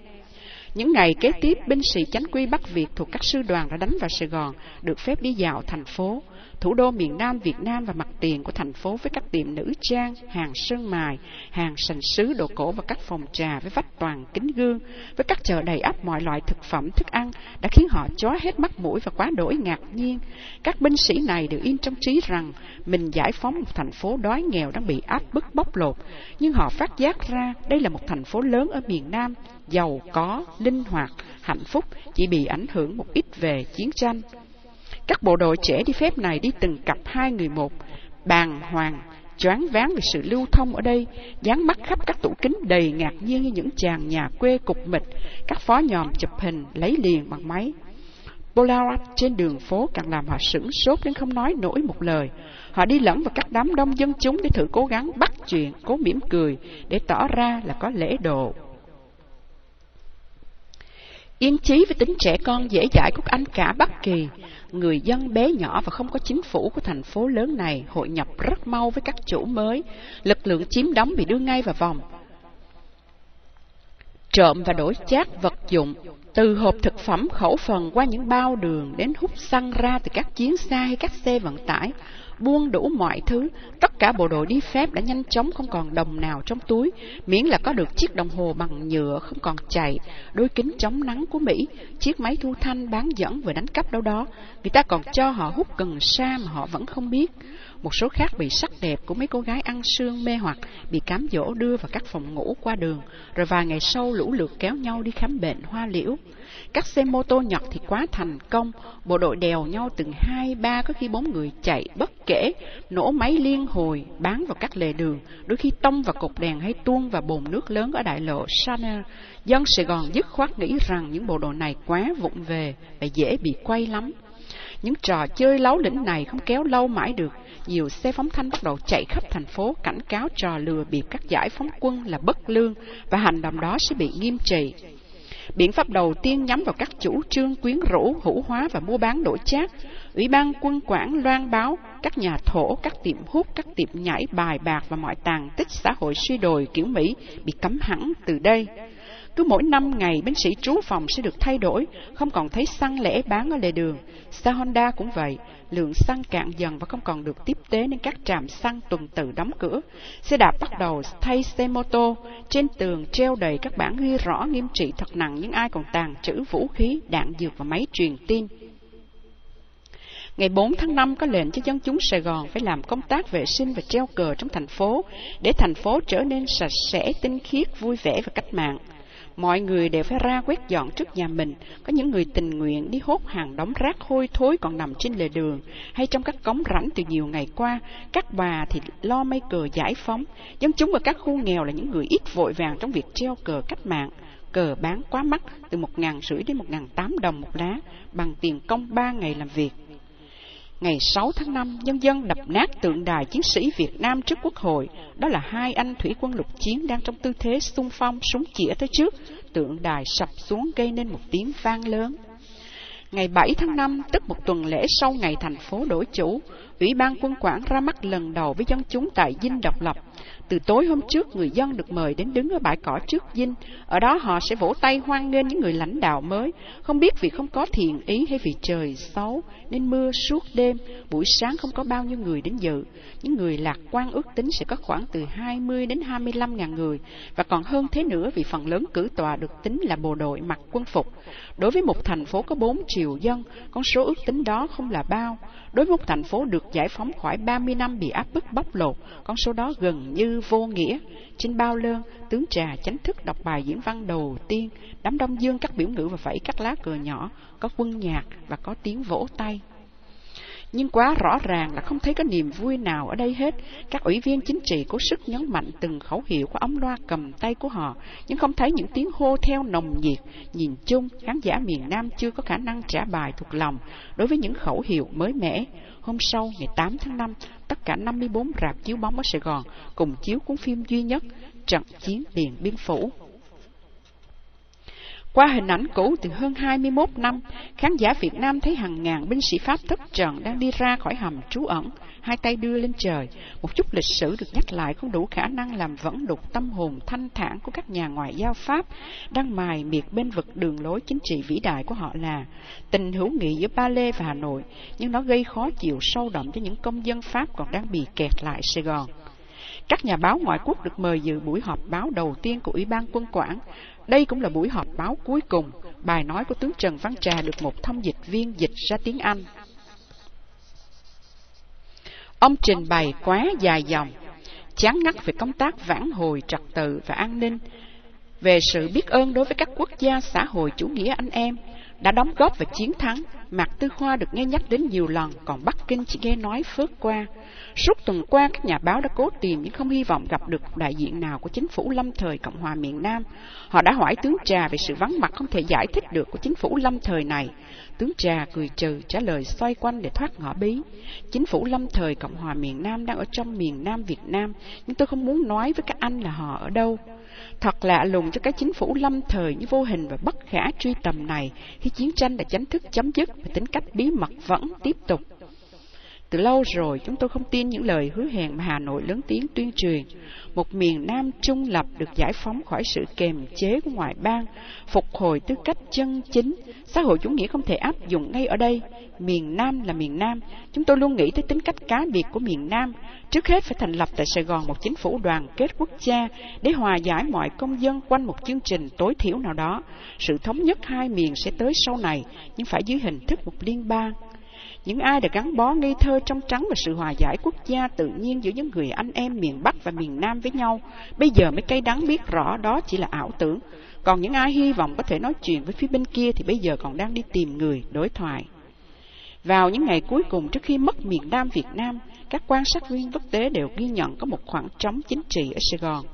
Những ngày kế tiếp, binh sĩ chánh quy Bắc Việt thuộc các sư đoàn đã đánh vào Sài Gòn, được phép đi dạo thành phố thủ đô miền Nam Việt Nam và mặt tiền của thành phố với các tiệm nữ trang, hàng sơn mài, hàng sành sứ đồ cổ và các phòng trà với vách toàn kính gương, với các chợ đầy ắp mọi loại thực phẩm, thức ăn đã khiến họ chói hết mắt mũi và quá đổi ngạc nhiên. Các binh sĩ này đều in trong trí rằng mình giải phóng một thành phố đói nghèo đang bị áp bức bóc lột, nhưng họ phát giác ra đây là một thành phố lớn ở miền Nam, giàu có, linh hoạt, hạnh phúc, chỉ bị ảnh hưởng một ít về chiến tranh. Các bộ đội trẻ đi phép này đi từng cặp hai người một, bàn hoàng, choáng váng về sự lưu thông ở đây, dán mắt khắp các tủ kính đầy ngạc nhiên như những chàng nhà quê cục mịch, các phó nhòm chụp hình lấy liền bằng máy. Polaroid trên đường phố càng làm họ sửng sốt đến không nói nổi một lời. Họ đi lẫn vào các đám đông dân chúng để thử cố gắng bắt chuyện, cố mỉm cười, để tỏ ra là có lễ độ. Yên chí với tính trẻ con dễ dãi của anh cả Bắc Kỳ, người dân bé nhỏ và không có chính phủ của thành phố lớn này hội nhập rất mau với các chủ mới, lực lượng chiếm đóng bị đưa ngay vào vòng. Trộm và đổi chát vật dụng, từ hộp thực phẩm khẩu phần qua những bao đường đến hút xăng ra từ các chiến xa hay các xe vận tải, buông đủ mọi thứ, tất cả bộ đội đi phép đã nhanh chóng không còn đồng nào trong túi, miễn là có được chiếc đồng hồ bằng nhựa không còn chạy, đôi kính chống nắng của Mỹ, chiếc máy thu thanh bán dẫn vừa đánh cắp đâu đó, người ta còn cho họ hút cần sa mà họ vẫn không biết. Một số khác bị sắc đẹp của mấy cô gái ăn sương mê hoặc bị cám dỗ đưa vào các phòng ngủ qua đường, rồi vài ngày sau lũ lượt kéo nhau đi khám bệnh hoa liễu. Các xe mô tô Nhật thì quá thành công, bộ đội đèo nhau từng hai, ba, có khi bốn người chạy bất kể, nổ máy liên hồi, bán vào các lề đường, đôi khi tông vào cột đèn hay tuôn vào bồn nước lớn ở đại lộ Chanel. Dân Sài Gòn dứt khoát nghĩ rằng những bộ đội này quá vụng về và dễ bị quay lắm. Những trò chơi láo lĩnh này không kéo lâu mãi được. Nhiều xe phóng thanh bắt đầu chạy khắp thành phố cảnh cáo trò lừa bịp các giải phóng quân là bất lương và hành động đó sẽ bị nghiêm trị. Biện pháp đầu tiên nhắm vào các chủ trương quyến rũ, hữu hóa và mua bán đổi chát, Ủy ban quân quản loan báo các nhà thổ, các tiệm hút, các tiệm nhảy bài bạc và mọi tàn tích xã hội suy đồi kiểu Mỹ bị cấm hẳn từ đây. Cứ mỗi năm ngày, binh sĩ trú phòng sẽ được thay đổi, không còn thấy xăng lẻ bán ở lề đường. Xe Honda cũng vậy, lượng xăng cạn dần và không còn được tiếp tế nên các trạm xăng tuần tự đóng cửa. Xe đạp bắt đầu thay xe mô tô, trên tường treo đầy các bản ghi rõ nghiêm trị thật nặng những ai còn tàn trữ vũ khí, đạn dược và máy truyền tin. Ngày 4 tháng 5 có lệnh cho dân chúng Sài Gòn phải làm công tác vệ sinh và treo cờ trong thành phố để thành phố trở nên sạch sẽ, tinh khiết, vui vẻ và cách mạng. Mọi người đều phải ra quét dọn trước nhà mình. Có những người tình nguyện đi hốt hàng đống rác hôi thối còn nằm trên lề đường, hay trong các cống rãnh từ nhiều ngày qua. Các bà thì lo mây cờ giải phóng. Dân chúng ở các khu nghèo là những người ít vội vàng trong việc treo cờ cách mạng. cờ bán quá mắc từ một ngàn rưỡi đến một ngàn tám đồng một lá bằng tiền công ba ngày làm việc. Ngày 6 tháng 5, nhân dân đập nát tượng đài chiến sĩ Việt Nam trước Quốc hội. Đó là hai anh thủy quân lục chiến đang trong tư thế xung phong, súng chĩa tới trước. Tượng đài sập xuống gây nên một tiếng vang lớn. Ngày 7 tháng 5, tức một tuần lễ sau ngày thành phố đổi chủ, Ủy ban quân quản ra mắt lần đầu với dân chúng tại Dinh Độc Lập. Từ tối hôm trước, người dân được mời đến đứng ở bãi cỏ trước dinh. Ở đó họ sẽ vỗ tay hoan nghênh những người lãnh đạo mới. Không biết vì không có thiện ý hay vì trời xấu, nên mưa suốt đêm. Buổi sáng không có bao nhiêu người đến dự. Những người lạc quan ước tính sẽ có khoảng từ 20 đến 25 ngàn người. Và còn hơn thế nữa vì phần lớn cử tòa được tính là bộ đội mặc quân phục. Đối với một thành phố có 4 triệu dân, con số ước tính đó không là bao. Đối với một thành phố được giải phóng khỏi 30 năm bị áp bức bóc lột, con số đó gần như vô nghĩa. Trên bao lơn, tướng trà chánh thức đọc bài diễn văn đầu tiên, đám đông dương các biểu ngữ và vẫy các lá cờ nhỏ, có quân nhạc và có tiếng vỗ tay. Nhưng quá rõ ràng là không thấy có niềm vui nào ở đây hết. Các ủy viên chính trị cố sức nhấn mạnh từng khẩu hiệu của ống loa cầm tay của họ, nhưng không thấy những tiếng hô theo nồng nhiệt. Nhìn chung, khán giả miền Nam chưa có khả năng trả bài thuộc lòng đối với những khẩu hiệu mới mẻ. Hôm sau, ngày 8 tháng 5, tất cả 54 rạp chiếu bóng ở Sài Gòn cùng chiếu cuốn phim duy nhất Trận chiến Điện Biên Phủ. Qua hình ảnh cũ từ hơn 21 năm, khán giả Việt Nam thấy hàng ngàn binh sĩ Pháp thất trận đang đi ra khỏi hầm trú ẩn, hai tay đưa lên trời. Một chút lịch sử được nhắc lại không đủ khả năng làm vẫn đục tâm hồn thanh thản của các nhà ngoại giao Pháp đang mài miệt bên vực đường lối chính trị vĩ đại của họ là tình hữu nghị giữa Ba Lê và Hà Nội, nhưng nó gây khó chịu sâu đậm cho những công dân Pháp còn đang bị kẹt lại Sài Gòn. Các nhà báo ngoại quốc được mời dự buổi họp báo đầu tiên của Ủy ban quân quản. Đây cũng là buổi họp báo cuối cùng. Bài nói của tướng Trần Văn Trà được một thông dịch viên dịch ra tiếng Anh. Ông trình bày quá dài dòng, chán ngắt về công tác vãn hồi trật tự và an ninh, về sự biết ơn đối với các quốc gia xã hội chủ nghĩa anh em, đã đóng góp vào chiến thắng. Mạc Tư Khoa được nghe nhắc đến nhiều lần, còn Bắc Kinh chỉ nghe nói phớt qua. Suốt tuần qua, các nhà báo đã cố tìm nhưng không hy vọng gặp được đại diện nào của chính phủ lâm thời Cộng hòa miền Nam. Họ đã hỏi tướng Trà về sự vắng mặt không thể giải thích được của chính phủ lâm thời này. Tướng Trà cười trừ trả lời xoay quanh để thoát ngõ bí. Chính phủ lâm thời Cộng hòa miền Nam đang ở trong miền Nam Việt Nam, nhưng tôi không muốn nói với các anh là họ ở đâu. Thật lạ lùng cho cái chính phủ lâm thời như vô hình và bất khả truy tầm này khi chiến tranh đã chính thức chấm dứt và tính cách bí mật vẫn tiếp tục. Từ lâu rồi chúng tôi không tin những lời hứa hẹn mà Hà Nội lớn tiếng tuyên truyền. Một miền Nam trung lập được giải phóng khỏi sự kềm chế của ngoại bang, phục hồi tư cách chân chính. Xã hội chủ nghĩa không thể áp dụng ngay ở đây. Miền Nam là miền Nam. Chúng tôi luôn nghĩ tới tính cách cá biệt của miền Nam. Trước hết phải thành lập tại Sài Gòn một chính phủ đoàn kết quốc gia để hòa giải mọi công dân quanh một chương trình tối thiểu nào đó. Sự thống nhất hai miền sẽ tới sau này, nhưng phải dưới hình thức một liên bang. Những ai đã gắn bó ngây thơ trong trắng và sự hòa giải quốc gia tự nhiên giữa những người anh em miền Bắc và miền Nam với nhau, bây giờ mới cay đắng biết rõ đó chỉ là ảo tưởng. Còn những ai hy vọng có thể nói chuyện với phía bên kia thì bây giờ còn đang đi tìm người đối thoại. Vào những ngày cuối cùng trước khi mất miền Nam Việt Nam, các quan sát viên quốc tế đều ghi nhận có một khoảng trống chính trị ở Sài Gòn.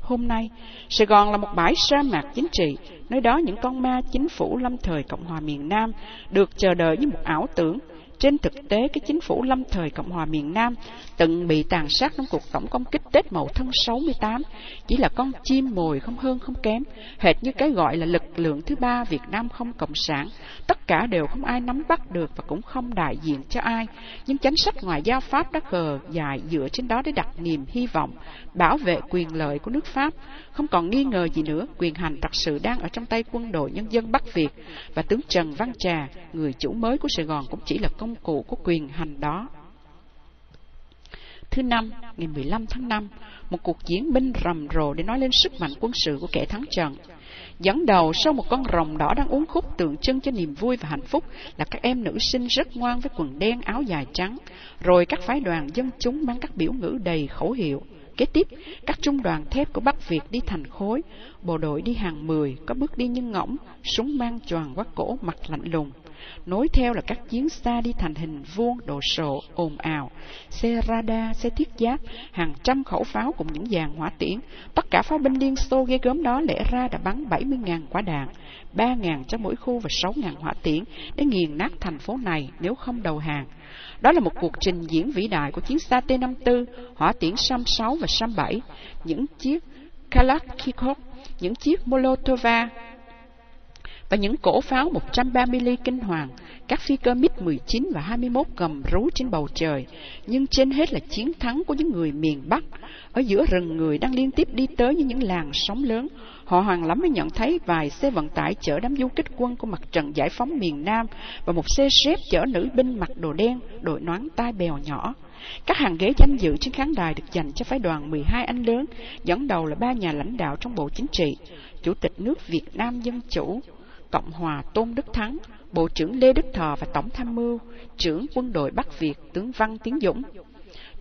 Hôm nay, Sài Gòn là một bãi sa mạc chính trị, nơi đó những con ma chính phủ lâm thời Cộng hòa miền Nam được chờ đợi như một ảo tưởng trên thực tế, cái chính phủ lâm thời Cộng hòa miền Nam từng bị tàn sát trong cuộc tổng công kích Tết Mậu Thân 68, chỉ là con chim mồi không hơn không kém, hệt như cái gọi là lực lượng thứ ba Việt Nam không cộng sản. Tất cả đều không ai nắm bắt được và cũng không đại diện cho ai. Nhưng chính sách ngoại giao Pháp đã gờ dài dựa trên đó để đặt niềm hy vọng, bảo vệ quyền lợi của nước Pháp. Không còn nghi ngờ gì nữa, quyền hành thật sự đang ở trong tay quân đội nhân dân Bắc Việt và tướng Trần Văn Trà, người chủ mới của Sài Gòn cũng chỉ là công cụ của quyền hành đó. Thứ năm, ngày 15 tháng 5, một cuộc chiến binh rầm rộ để nói lên sức mạnh quân sự của kẻ thắng trận. Dẫn đầu sau một con rồng đỏ đang uống khúc tượng trưng cho niềm vui và hạnh phúc là các em nữ sinh rất ngoan với quần đen áo dài trắng, rồi các phái đoàn dân chúng mang các biểu ngữ đầy khẩu hiệu. Kế tiếp, các trung đoàn thép của Bắc Việt đi thành khối, bộ đội đi hàng mười, có bước đi như ngỗng, súng mang choàng qua cổ mặt lạnh lùng. Nối theo là các chiến xa đi thành hình vuông, đồ sộ, ồn ào, xe radar, xe thiết giáp, hàng trăm khẩu pháo cùng những dàn hỏa tiễn. Tất cả pháo binh Liên Xô ghê gớm đó lẽ ra đã bắn 70.000 quả đạn, 3.000 cho mỗi khu và 6.000 hỏa tiễn để nghiền nát thành phố này nếu không đầu hàng. Đó là một cuộc trình diễn vĩ đại của chiến xa T-54, hỏa tiễn SAM-6 và SAM-7, những chiếc Kalashnikov, những chiếc Molotova và những cổ pháo 130 ly kinh hoàng, các phi cơ MiG-19 và 21 gầm rú trên bầu trời, nhưng trên hết là chiến thắng của những người miền Bắc. Ở giữa rừng người đang liên tiếp đi tới như những làng sóng lớn, họ hoàng lắm mới nhận thấy vài xe vận tải chở đám du kích quân của mặt trận giải phóng miền Nam và một xe xếp chở nữ binh mặc đồ đen, đội nón tai bèo nhỏ. Các hàng ghế danh dự trên khán đài được dành cho phái đoàn 12 anh lớn, dẫn đầu là ba nhà lãnh đạo trong Bộ Chính trị, Chủ tịch nước Việt Nam Dân Chủ, Cộng hòa Tôn Đức Thắng, Bộ trưởng Lê Đức Thọ và Tổng tham mưu, trưởng quân đội Bắc Việt tướng Văn Tiến Dũng.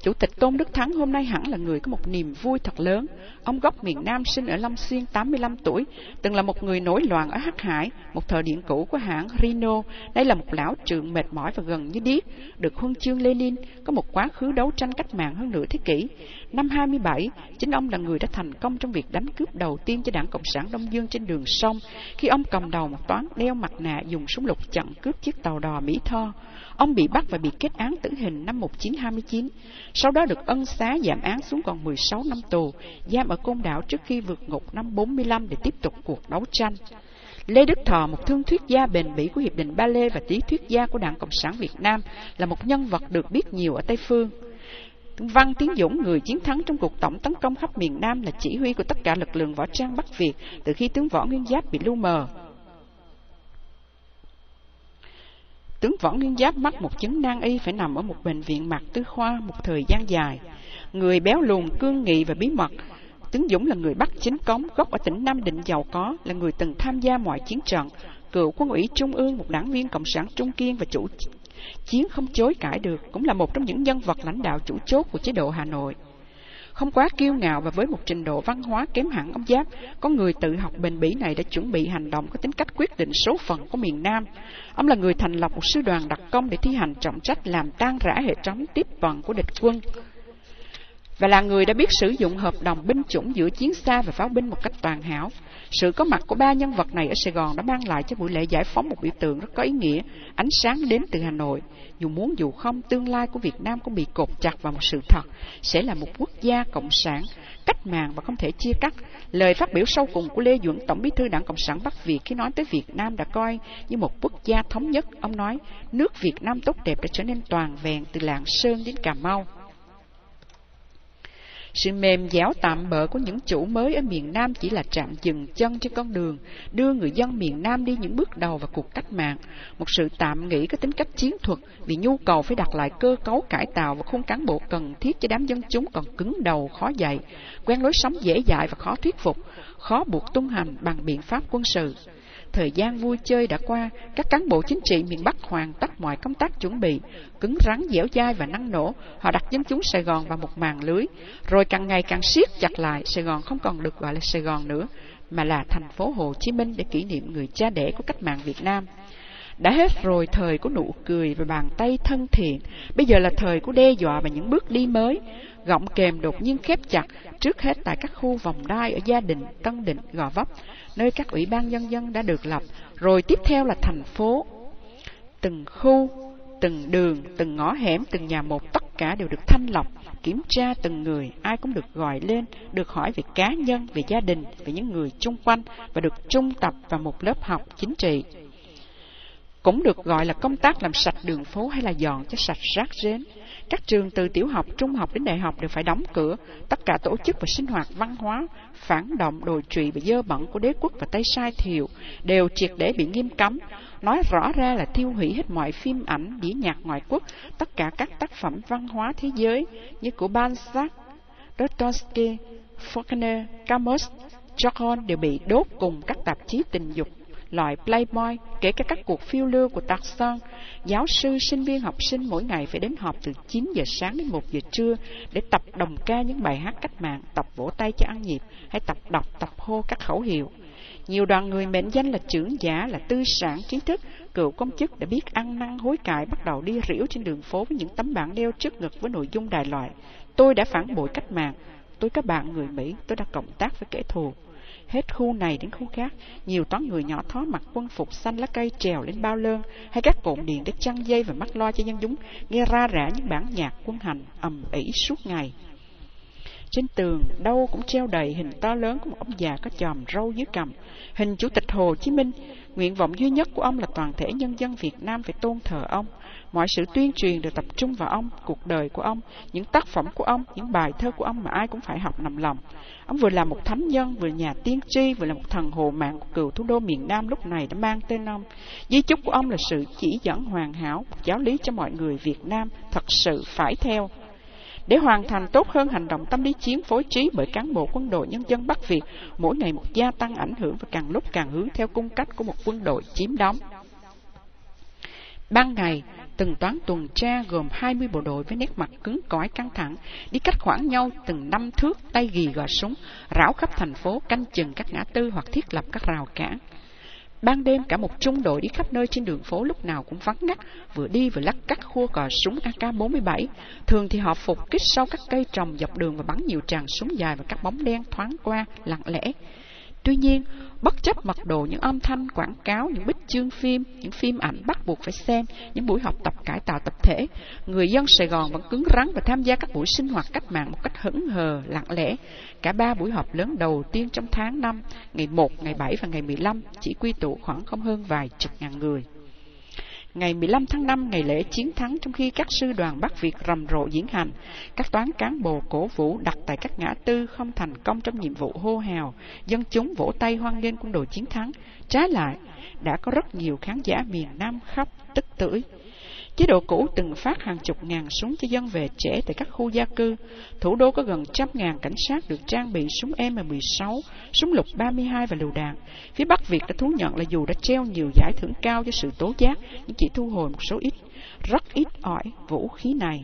Chủ tịch Tôn Đức Thắng hôm nay hẳn là người có một niềm vui thật lớn. Ông gốc miền Nam sinh ở Long Xuyên 85 tuổi, từng là một người nổi loạn ở Hắc Hải, một thời điện cũ của hãng Rino. Đây là một lão trượng mệt mỏi và gần như điếc, được huân chương Lenin, có một quá khứ đấu tranh cách mạng hơn nửa thế kỷ. Năm 27, chính ông là người đã thành công trong việc đánh cướp đầu tiên cho đảng Cộng sản Đông Dương trên đường sông, khi ông cầm đầu một toán đeo mặt nạ dùng súng lục chặn cướp chiếc tàu đò Mỹ Tho. Ông bị bắt và bị kết án tử hình năm 1929, sau đó được ân xá giảm án xuống còn 16 năm tù, giam ở côn đảo trước khi vượt ngục năm 45 để tiếp tục cuộc đấu tranh. Lê Đức Thọ, một thương thuyết gia bền bỉ của Hiệp định Ba Lê và lý thuyết gia của Đảng Cộng sản Việt Nam, là một nhân vật được biết nhiều ở Tây Phương. Văn Tiến Dũng, người chiến thắng trong cuộc tổng tấn công khắp miền Nam là chỉ huy của tất cả lực lượng võ trang Bắc Việt từ khi tướng Võ Nguyên Giáp bị lu mờ. Tướng Võ Nguyên Giáp mắc một chứng nan y phải nằm ở một bệnh viện mặt tư khoa một thời gian dài. Người béo lùn, cương nghị và bí mật. Tướng Dũng là người Bắc chính cống, gốc ở tỉnh Nam Định giàu có, là người từng tham gia mọi chiến trận, cựu quân ủy trung ương, một đảng viên cộng sản trung kiên và chủ chiến không chối cãi được, cũng là một trong những nhân vật lãnh đạo chủ chốt của chế độ Hà Nội. Không quá kiêu ngạo và với một trình độ văn hóa kém hẳn ông Giáp, có người tự học bền bỉ này đã chuẩn bị hành động có tính cách quyết định số phận của miền Nam. Ông là người thành lập một sư đoàn đặc công để thi hành trọng trách làm tan rã hệ thống tiếp vận của địch quân và là người đã biết sử dụng hợp đồng binh chủng giữa chiến xa và pháo binh một cách toàn hảo. Sự có mặt của ba nhân vật này ở Sài Gòn đã mang lại cho buổi lễ giải phóng một biểu tượng rất có ý nghĩa, ánh sáng đến từ Hà Nội. Dù muốn dù không, tương lai của Việt Nam cũng bị cột chặt vào một sự thật, sẽ là một quốc gia cộng sản, cách mạng và không thể chia cắt. Lời phát biểu sâu cùng của Lê Duẩn, Tổng bí thư Đảng Cộng sản Bắc Việt khi nói tới Việt Nam đã coi như một quốc gia thống nhất. Ông nói, nước Việt Nam tốt đẹp đã trở nên toàn vẹn từ Lạng Sơn đến Cà Mau. Sự mềm dẻo tạm bỡ của những chủ mới ở miền Nam chỉ là trạm dừng chân trên con đường, đưa người dân miền Nam đi những bước đầu vào cuộc cách mạng. Một sự tạm nghĩ có tính cách chiến thuật vì nhu cầu phải đặt lại cơ cấu cải tạo và khung cán bộ cần thiết cho đám dân chúng còn cứng đầu khó dạy, quen lối sống dễ dãi và khó thuyết phục, khó buộc tuân hành bằng biện pháp quân sự. Thời gian vui chơi đã qua, các cán bộ chính trị miền Bắc hoàn tất mọi công tác chuẩn bị, cứng rắn, dẻo dai và năng nổ. Họ đặt dân chúng Sài Gòn vào một màn lưới, rồi càng ngày càng siết chặt lại. Sài Gòn không còn được gọi là Sài Gòn nữa, mà là thành phố Hồ Chí Minh để kỷ niệm người cha đẻ của cách mạng Việt Nam. Đã hết rồi thời của nụ cười và bàn tay thân thiện, bây giờ là thời của đe dọa và những bước đi mới. Gọng kềm đột nhiên khép chặt, trước hết tại các khu vòng đai ở gia đình, Tân Định, Gò Vấp, nơi các ủy ban nhân dân đã được lập, rồi tiếp theo là thành phố. Từng khu, từng đường, từng ngõ hẻm, từng nhà một tất cả đều được thanh lọc, kiểm tra từng người, ai cũng được gọi lên, được hỏi về cá nhân, về gia đình, về những người chung quanh và được trung tập vào một lớp học chính trị. Cũng được gọi là công tác làm sạch đường phố hay là dọn cho sạch rác rến. Các trường từ tiểu học, trung học đến đại học đều phải đóng cửa. Tất cả tổ chức và sinh hoạt văn hóa, phản động, đồi trụy và dơ bẩn của đế quốc và Tây Sai Thiều đều triệt để bị nghiêm cấm. Nói rõ ra là tiêu hủy hết mọi phim ảnh, đĩa nhạc ngoại quốc, tất cả các tác phẩm văn hóa thế giới như của Balzac, Dostoevsky, Faulkner, Camus, John đều bị đốt cùng các tạp chí tình dục loại Playboy, kể cả các cuộc phiêu lưu của Tarzan. Giáo sư, sinh viên, học sinh mỗi ngày phải đến họp từ 9 giờ sáng đến 1 giờ trưa để tập đồng ca những bài hát cách mạng, tập vỗ tay cho ăn nhịp, hay tập đọc, tập hô các khẩu hiệu. Nhiều đoàn người mệnh danh là trưởng giả, là tư sản trí thức, cựu công chức đã biết ăn năn hối cải bắt đầu đi rỉu trên đường phố với những tấm bảng đeo trước ngực với nội dung đài loại. Tôi đã phản bội cách mạng, tôi các bạn người Mỹ, tôi đã cộng tác với kẻ thù. Hết khu này đến khu khác, nhiều toán người nhỏ thó mặc quân phục xanh lá cây trèo lên bao lơn, hay các cột điện để chăn dây và mắc loa cho dân chúng, nghe ra rã những bản nhạc quân hành ầm ĩ suốt ngày. Trên tường, đâu cũng treo đầy hình to lớn của một ông già có chòm râu dưới cằm, hình Chủ tịch Hồ Chí Minh. Nguyện vọng duy nhất của ông là toàn thể nhân dân Việt Nam phải tôn thờ ông. Mọi sự tuyên truyền đều tập trung vào ông, cuộc đời của ông, những tác phẩm của ông, những bài thơ của ông mà ai cũng phải học nằm lòng. Ông vừa là một thánh nhân, vừa nhà tiên tri, vừa là một thần hộ mạng của cựu thủ đô miền Nam lúc này đã mang tên ông. Di chúc của ông là sự chỉ dẫn hoàn hảo, giáo lý cho mọi người Việt Nam thật sự phải theo. Để hoàn thành tốt hơn hành động tâm lý chiến phối trí bởi cán bộ quân đội nhân dân Bắc Việt, mỗi ngày một gia tăng ảnh hưởng và càng lúc càng hướng theo cung cách của một quân đội chiếm đóng. Ban ngày, từng toán tuần tra gồm 20 bộ đội với nét mặt cứng cỏi căng thẳng, đi cách khoảng nhau từng năm thước, tay ghi gò súng, rảo khắp thành phố canh chừng các ngã tư hoặc thiết lập các rào cản. Ban đêm cả một trung đội đi khắp nơi trên đường phố lúc nào cũng vắng ngắt, vừa đi vừa lắc cắt khua cò súng AK-47. Thường thì họ phục kích sau các cây trồng dọc đường và bắn nhiều tràng súng dài và các bóng đen thoáng qua, lặng lẽ. Tuy nhiên, bất chấp mặc đồ những âm thanh quảng cáo, những bích chương phim, những phim ảnh bắt buộc phải xem, những buổi học tập cải tạo tập thể, người dân Sài Gòn vẫn cứng rắn và tham gia các buổi sinh hoạt cách mạng một cách hững hờ, lặng lẽ. Cả ba buổi họp lớn đầu tiên trong tháng 5, ngày 1, ngày 7 và ngày 15 chỉ quy tụ khoảng không hơn vài chục ngàn người. Ngày 15 tháng 5, ngày lễ chiến thắng trong khi các sư đoàn Bắc Việt rầm rộ diễn hành, các toán cán bộ cổ vũ đặt tại các ngã tư không thành công trong nhiệm vụ hô hào, dân chúng vỗ tay hoan nghênh quân đội chiến thắng. Trái lại, đã có rất nhiều khán giả miền Nam khóc tức tưởi. Chế độ cũ từng phát hàng chục ngàn súng cho dân về trẻ tại các khu gia cư. Thủ đô có gần trăm ngàn cảnh sát được trang bị súng M16, súng lục 32 và lựu đạn. Phía Bắc Việt đã thú nhận là dù đã treo nhiều giải thưởng cao cho sự tố giác, nhưng chỉ thu hồi một số ít, rất ít ỏi vũ khí này.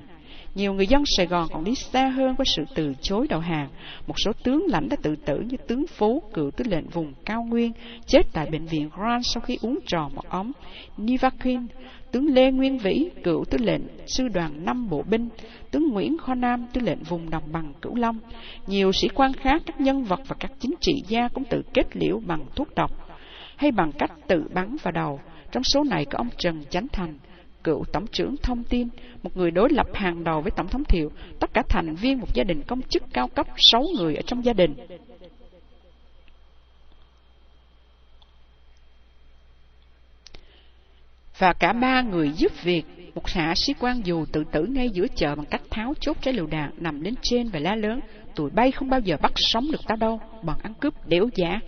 Nhiều người dân Sài Gòn còn đi xa hơn với sự từ chối đầu hàng. Một số tướng lãnh đã tự tử như tướng Phú, cựu tư lệnh vùng cao nguyên, chết tại bệnh viện Grand sau khi uống tròn một ống Nivakin, tướng Lê Nguyên Vĩ, cựu tư lệnh sư đoàn năm bộ binh, tướng Nguyễn Kho Nam, tư lệnh vùng đồng bằng Cửu Long. Nhiều sĩ quan khác, các nhân vật và các chính trị gia cũng tự kết liễu bằng thuốc độc hay bằng cách tự bắn vào đầu. Trong số này có ông Trần Chánh Thành, cựu tổng trưởng thông tin, một người đối lập hàng đầu với tổng thống Thiệu, tất cả thành viên một gia đình công chức cao cấp sáu người ở trong gia đình. và cả ba người giúp việc một hạ sĩ quan dù tự tử ngay giữa chợ bằng cách tháo chốt trái lựu đạn nằm lên trên và la lớn tụi bay không bao giờ bắt sống được ta đâu bằng ăn cướp đẻo giả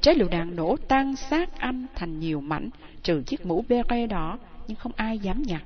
trái lựu đạn nổ tan xác anh thành nhiều mảnh trừ chiếc mũ bê đỏ nhưng không ai dám nhặt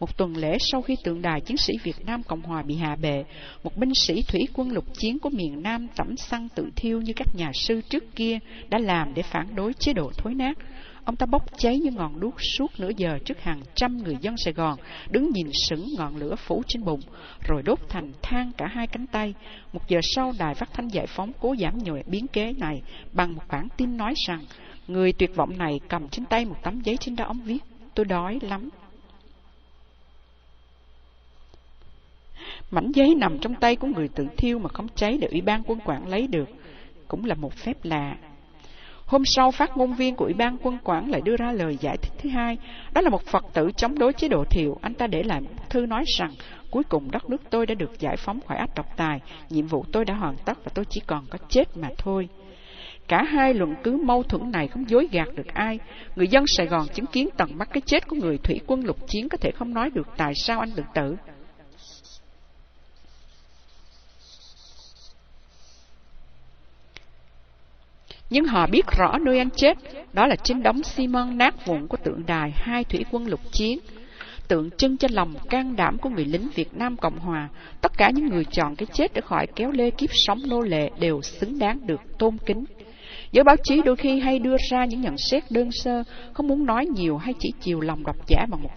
một tuần lễ sau khi tượng đài chiến sĩ Việt Nam Cộng Hòa bị hạ bệ, một binh sĩ thủy quân lục chiến của miền Nam tẩm xăng tự thiêu như các nhà sư trước kia đã làm để phản đối chế độ thối nát. Ông ta bốc cháy như ngọn đuốc suốt nửa giờ trước hàng trăm người dân Sài Gòn, đứng nhìn sững ngọn lửa phủ trên bụng, rồi đốt thành than cả hai cánh tay. Một giờ sau, đài phát thanh giải phóng cố giảm nhồi biến kế này bằng một bản tin nói rằng người tuyệt vọng này cầm trên tay một tấm giấy trên đó ông viết, tôi đói lắm. Mảnh giấy nằm trong tay của người tự thiêu mà không cháy để ủy ban quân quản lấy được, cũng là một phép lạ. Hôm sau, phát ngôn viên của Ủy ban quân quản lại đưa ra lời giải thích thứ hai. Đó là một Phật tử chống đối chế độ thiệu. Anh ta để lại một thư nói rằng, cuối cùng đất nước tôi đã được giải phóng khỏi ách độc tài. Nhiệm vụ tôi đã hoàn tất và tôi chỉ còn có chết mà thôi. Cả hai luận cứ mâu thuẫn này không dối gạt được ai. Người dân Sài Gòn chứng kiến tận mắt cái chết của người thủy quân lục chiến có thể không nói được tại sao anh tự tử. Nhưng họ biết rõ nơi anh chết, đó là trên đống xi măng nát vụn của tượng đài hai thủy quân lục chiến. Tượng trưng cho lòng can đảm của người lính Việt Nam Cộng Hòa, tất cả những người chọn cái chết để khỏi kéo lê kiếp sống nô lệ đều xứng đáng được tôn kính. Giới báo chí đôi khi hay đưa ra những nhận xét đơn sơ, không muốn nói nhiều hay chỉ chiều lòng độc giả bằng một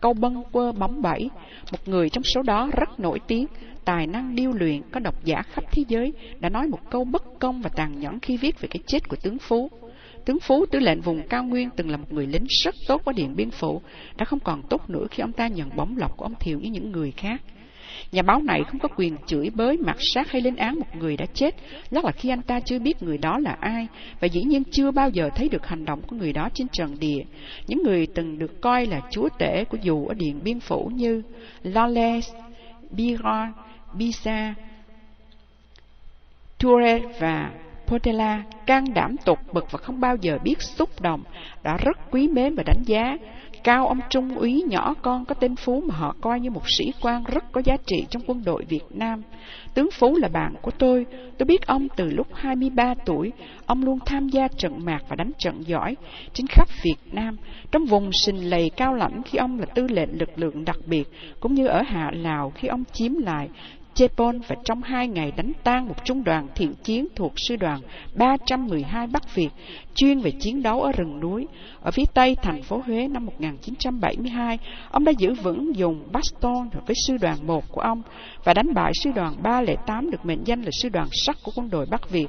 câu bâng quơ bóng bẫy. Một người trong số đó rất nổi tiếng, tài năng điêu luyện, có độc giả khắp thế giới, đã nói một câu bất công và tàn nhẫn khi viết về cái chết của tướng Phú. Tướng Phú, tư lệnh vùng cao nguyên, từng là một người lính rất tốt ở Điện Biên Phủ, đã không còn tốt nữa khi ông ta nhận bóng lọc của ông Thiều như những người khác. Nhà báo này không có quyền chửi bới, mặt sát hay lên án một người đã chết, nhất là khi anh ta chưa biết người đó là ai, và dĩ nhiên chưa bao giờ thấy được hành động của người đó trên trần địa. Những người từng được coi là chúa tể của dù ở Điện Biên Phủ như Lawless, Biron, Bisa, Touré và Portela can đảm tột bực và không bao giờ biết xúc động, đã rất quý mến và đánh giá cao ông trung úy nhỏ con có tên Phú mà họ coi như một sĩ quan rất có giá trị trong quân đội Việt Nam. Tướng Phú là bạn của tôi, tôi biết ông từ lúc 23 tuổi, ông luôn tham gia trận mạc và đánh trận giỏi trên khắp Việt Nam, trong vùng sình lầy cao lãnh khi ông là tư lệnh lực lượng đặc biệt, cũng như ở Hạ Lào khi ông chiếm lại Chepon và trong hai ngày đánh tan một trung đoàn thiện chiến thuộc sư đoàn 312 Bắc Việt, chuyên về chiến đấu ở rừng núi. Ở phía tây thành phố Huế năm 1972, ông đã giữ vững dùng baston với sư đoàn 1 của ông và đánh bại sư đoàn 308 được mệnh danh là sư đoàn sắt của quân đội Bắc Việt.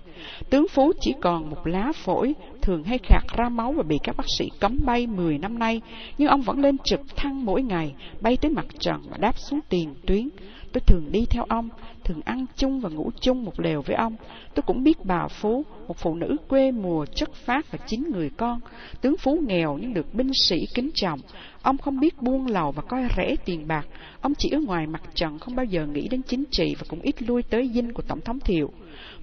Tướng Phú chỉ còn một lá phổi, thường hay khạc ra máu và bị các bác sĩ cấm bay 10 năm nay, nhưng ông vẫn lên trực thăng mỗi ngày, bay tới mặt trận và đáp xuống tiền tuyến. Tôi thường đi theo ông, thường ăn chung và ngủ chung một lều với ông. Tôi cũng biết bà Phú, một phụ nữ quê mùa chất phát và chín người con. Tướng Phú nghèo nhưng được binh sĩ kính trọng. Ông không biết buông lầu và coi rẻ tiền bạc. Ông chỉ ở ngoài mặt trận không bao giờ nghĩ đến chính trị và cũng ít lui tới dinh của Tổng thống Thiệu.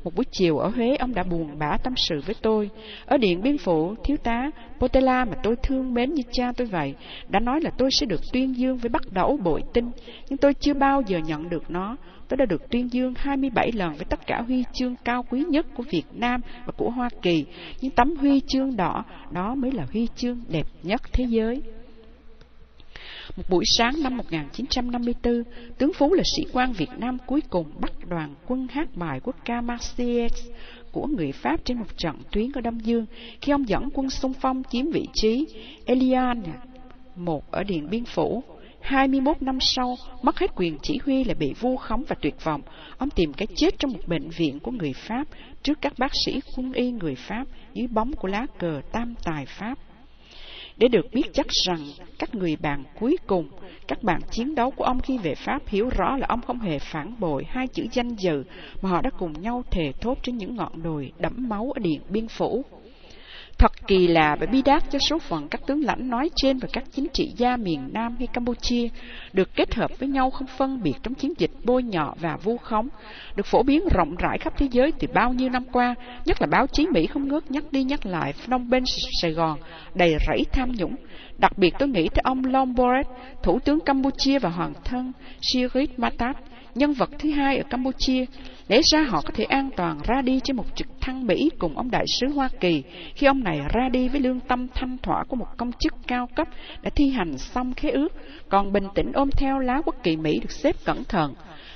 Một buổi chiều ở Huế, ông đã buồn bã tâm sự với tôi. Ở Điện Biên Phủ, thiếu tá Potela mà tôi thương mến như cha tôi vậy, đã nói là tôi sẽ được tuyên dương với bắt đầu bội tinh, nhưng tôi chưa bao giờ nhận được nó. Tôi đã được tuyên dương 27 lần với tất cả huy chương cao quý nhất của Việt Nam và của Hoa Kỳ, những tấm huy chương đỏ, đó mới là huy chương đẹp nhất thế giới. Một buổi sáng năm 1954, tướng Phú là sĩ quan Việt Nam cuối cùng bắt đoàn quân hát bài quốc ca Marseillaise của người Pháp trên một trận tuyến ở Đông Dương khi ông dẫn quân xung phong chiếm vị trí Elian, một ở Điện Biên Phủ. 21 năm sau, mất hết quyền chỉ huy là bị vu khống và tuyệt vọng. Ông tìm cái chết trong một bệnh viện của người Pháp trước các bác sĩ quân y người Pháp dưới bóng của lá cờ tam tài Pháp để được biết chắc rằng các người bạn cuối cùng, các bạn chiến đấu của ông khi về Pháp hiểu rõ là ông không hề phản bội hai chữ danh dự mà họ đã cùng nhau thề thốt trên những ngọn đồi đẫm máu ở Điện Biên Phủ. Thật kỳ lạ và bi đát cho số phận các tướng lãnh nói trên và các chính trị gia miền Nam hay Campuchia được kết hợp với nhau không phân biệt trong chiến dịch bôi nhọ và vu khống, được phổ biến rộng rãi khắp thế giới từ bao nhiêu năm qua, nhất là báo chí Mỹ không ngớt nhắc đi nhắc lại Phnom Penh, Sài Gòn, đầy rẫy tham nhũng. Đặc biệt tôi nghĩ tới ông Lomboret, thủ tướng Campuchia và hoàng thân Sirit Matat, nhân vật thứ hai ở Campuchia. Lẽ ra họ có thể an toàn ra đi trên một trực thăng Mỹ cùng ông đại sứ Hoa Kỳ khi ông này ra đi với lương tâm thanh thỏa của một công chức cao cấp đã thi hành xong khế ước, còn bình tĩnh ôm theo lá quốc kỳ Mỹ được xếp cẩn thận,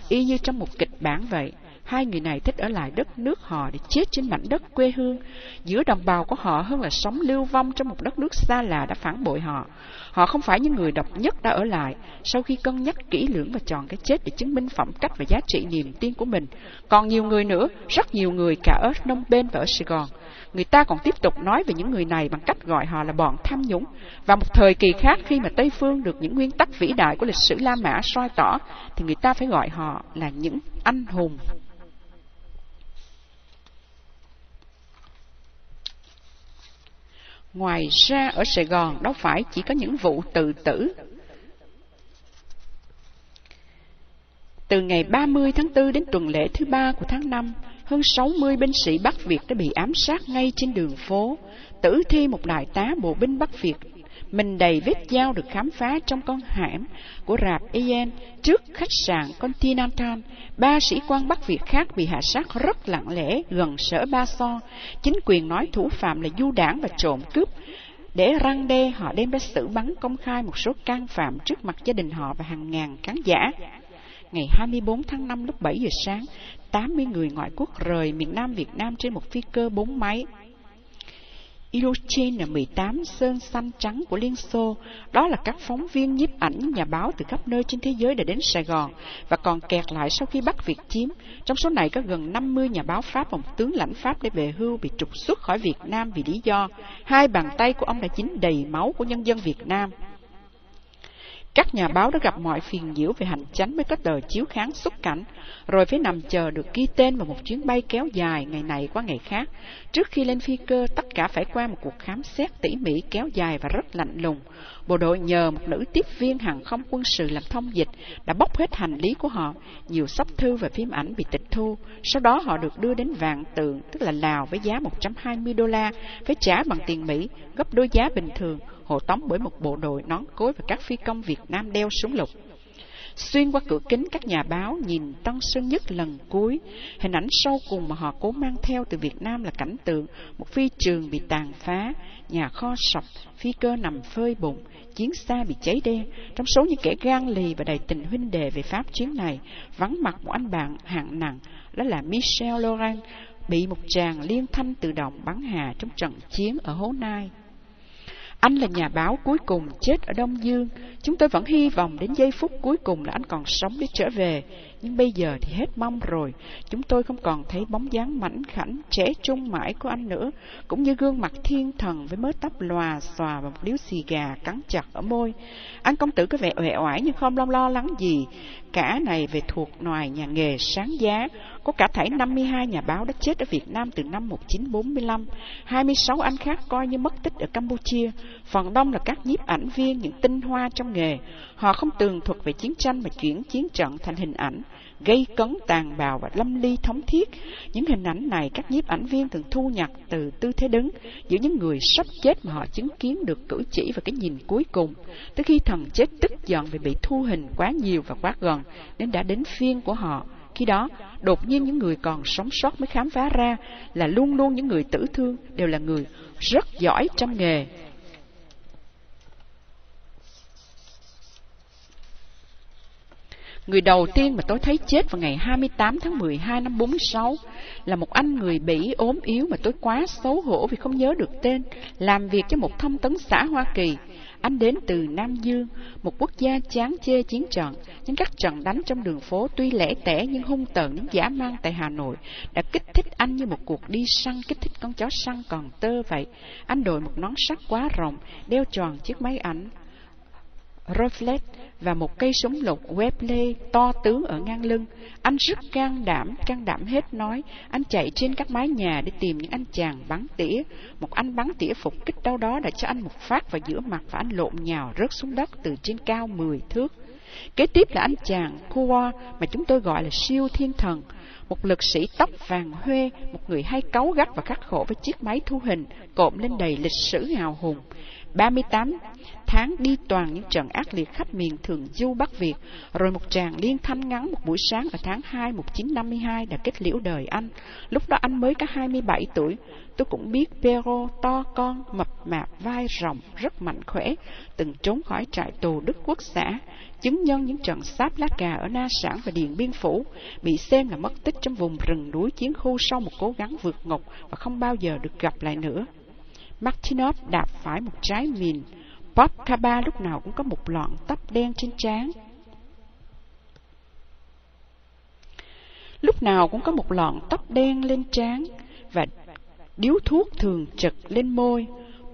y như trong một kịch bản vậy. Hai người này thích ở lại đất nước họ để chết trên mảnh đất quê hương, giữa đồng bào của họ hơn là sống lưu vong trong một đất nước xa lạ đã phản bội họ. Họ không phải những người độc nhất đã ở lại, sau khi cân nhắc kỹ lưỡng và chọn cái chết để chứng minh phẩm cách và giá trị niềm tin của mình. Còn nhiều người nữa, rất nhiều người cả ở Nông Bên và ở Sài Gòn. Người ta còn tiếp tục nói về những người này bằng cách gọi họ là bọn tham nhũng. Và một thời kỳ khác khi mà Tây Phương được những nguyên tắc vĩ đại của lịch sử La Mã soi tỏ, thì người ta phải gọi họ là những anh hùng. Ngoài ra ở Sài Gòn đâu phải chỉ có những vụ tự tử. Từ ngày 30 tháng 4 đến tuần lễ thứ ba của tháng 5, hơn 60 binh sĩ Bắc Việt đã bị ám sát ngay trên đường phố. Tử thi một đại tá bộ binh Bắc Việt mình đầy vết dao được khám phá trong con hẻm của rạp Ian trước khách sạn Continental. Ba sĩ quan Bắc Việt khác bị hạ sát rất lặng lẽ gần sở Ba So. Chính quyền nói thủ phạm là du đảng và trộm cướp. Để răng đe, họ đem ra xử bắn công khai một số can phạm trước mặt gia đình họ và hàng ngàn khán giả. Ngày 24 tháng 5 lúc 7 giờ sáng, 80 người ngoại quốc rời miền Nam Việt Nam trên một phi cơ bốn máy Iluchin là 18 sơn xanh trắng của Liên Xô. Đó là các phóng viên nhiếp ảnh, nhà báo từ khắp nơi trên thế giới đã đến Sài Gòn và còn kẹt lại sau khi bắt Việt chiếm. Trong số này có gần 50 nhà báo Pháp và một tướng lãnh Pháp để về hưu bị trục xuất khỏi Việt Nam vì lý do hai bàn tay của ông đã dính đầy máu của nhân dân Việt Nam. Các nhà báo đã gặp mọi phiền nhiễu về hành chánh mới có tờ chiếu kháng xuất cảnh, rồi phải nằm chờ được ghi tên vào một chuyến bay kéo dài ngày này qua ngày khác. Trước khi lên phi cơ, tất cả phải qua một cuộc khám xét tỉ mỉ kéo dài và rất lạnh lùng. Bộ đội nhờ một nữ tiếp viên hàng không quân sự làm thông dịch đã bóc hết hành lý của họ. Nhiều sắp thư và phim ảnh bị tịch thu. Sau đó họ được đưa đến vạn tượng, tức là Lào với giá 120 đô la, phải trả bằng tiền Mỹ, gấp đôi giá bình thường hộ tống bởi một bộ đội nón cối và các phi công Việt Nam đeo súng lục. Xuyên qua cửa kính các nhà báo nhìn Tân Sơn Nhất lần cuối, hình ảnh sâu cùng mà họ cố mang theo từ Việt Nam là cảnh tượng một phi trường bị tàn phá, nhà kho sập, phi cơ nằm phơi bụng, chiến xa bị cháy đen. Trong số những kẻ gan lì và đầy tình huynh đệ về Pháp chuyến này, vắng mặt một anh bạn hạng nặng, đó là Michel Laurent, bị một tràng liên thanh tự động bắn hạ trong trận chiến ở Hố Nai. Anh là nhà báo cuối cùng chết ở Đông Dương. Chúng tôi vẫn hy vọng đến giây phút cuối cùng là anh còn sống để trở về. Nhưng bây giờ thì hết mong rồi. Chúng tôi không còn thấy bóng dáng mảnh khảnh, trẻ trung mãi của anh nữa. Cũng như gương mặt thiên thần với mớ tóc lòa xòa và một điếu xì gà cắn chặt ở môi. Anh công tử có vẻ uể oải nhưng không lo lo lắng gì. Cả này về thuộc ngoài nhà nghề sáng giá. Có cả thảy 52 nhà báo đã chết ở Việt Nam từ năm 1945. 26 anh khác coi như mất tích ở Campuchia. Phần đông là các nhiếp ảnh viên, những tinh hoa trong nghề. Họ không tường thuật về chiến tranh mà chuyển chiến trận thành hình ảnh, gây cấn tàn bạo và lâm ly thống thiết. Những hình ảnh này các nhiếp ảnh viên thường thu nhặt từ tư thế đứng giữa những người sắp chết mà họ chứng kiến được cử chỉ và cái nhìn cuối cùng. Tới khi thần chết tức giận vì bị thu hình quá nhiều và quá gần, nên đã đến phiên của họ. Khi đó, đột nhiên những người còn sống sót mới khám phá ra là luôn luôn những người tử thương đều là người rất giỏi trong nghề. Người đầu tiên mà tôi thấy chết vào ngày 28 tháng 12 năm 46 là một anh người Bỉ ốm yếu mà tôi quá xấu hổ vì không nhớ được tên, làm việc cho một thông tấn xã Hoa Kỳ. Anh đến từ Nam Dương, một quốc gia chán chê chiến trận, nhưng các trận đánh trong đường phố tuy lẻ tẻ nhưng hung tợn đến giả mang tại Hà Nội đã kích thích anh như một cuộc đi săn kích thích con chó săn còn tơ vậy. Anh đội một nón sắt quá rộng, đeo tròn chiếc máy ảnh Reflex và một cây súng lục Webley to tướng ở ngang lưng. Anh rất can đảm, can đảm hết nói. Anh chạy trên các mái nhà để tìm những anh chàng bắn tỉa. Một anh bắn tỉa phục kích đâu đó đã cho anh một phát vào giữa mặt và anh lộn nhào rớt xuống đất từ trên cao 10 thước. Kế tiếp là anh chàng Kua mà chúng tôi gọi là siêu thiên thần. Một lực sĩ tóc vàng huê, một người hay cáu gắt và khắc khổ với chiếc máy thu hình, cộm lên đầy lịch sử hào hùng. 38 tháng đi toàn những trận ác liệt khắp miền thường du Bắc Việt, rồi một tràng liên thanh ngắn một buổi sáng ở tháng 2 1952 đã kết liễu đời anh. Lúc đó anh mới có 27 tuổi. Tôi cũng biết Pero to con, mập mạp, vai rộng, rất mạnh khỏe, từng trốn khỏi trại tù Đức Quốc xã, chứng nhân những trận sáp lá cà ở Na Sản và Điện Biên Phủ, bị xem là mất tích trong vùng rừng núi chiến khu sau một cố gắng vượt ngục và không bao giờ được gặp lại nữa. Martinov đạp phải một trái mìn. Bob Kaba lúc nào cũng có một lọn tóc đen trên trán. Lúc nào cũng có một lọn tóc đen lên trán và điếu thuốc thường trực lên môi.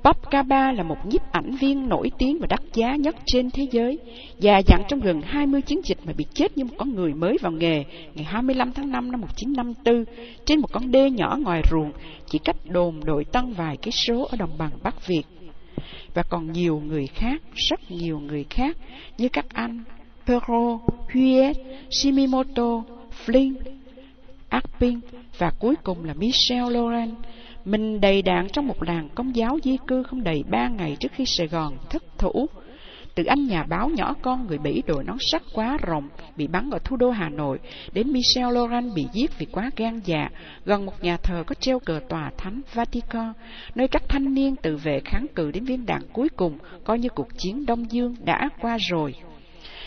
Bob Kaba là một nhiếp ảnh viên nổi tiếng và đắt giá nhất trên thế giới, già dặn trong gần 20 chiến dịch mà bị chết như một con người mới vào nghề ngày 25 tháng 5 năm 1954 trên một con đê nhỏ ngoài ruộng, chỉ cách đồn đội tăng vài cái số ở đồng bằng Bắc Việt. Và còn nhiều người khác, rất nhiều người khác, như các anh Perro, Huyet, Shimimoto, Flynn, Arpin và cuối cùng là Michel Laurent, mình đầy đạn trong một làng công giáo di cư không đầy ba ngày trước khi Sài Gòn thất thủ. Từ anh nhà báo nhỏ con người Bỉ đội nón sắt quá rộng bị bắn ở thủ đô Hà Nội, đến Michel Laurent bị giết vì quá gan dạ, gần một nhà thờ có treo cờ tòa thánh Vatican, nơi các thanh niên tự vệ kháng cự đến viên đạn cuối cùng, coi như cuộc chiến Đông Dương đã qua rồi.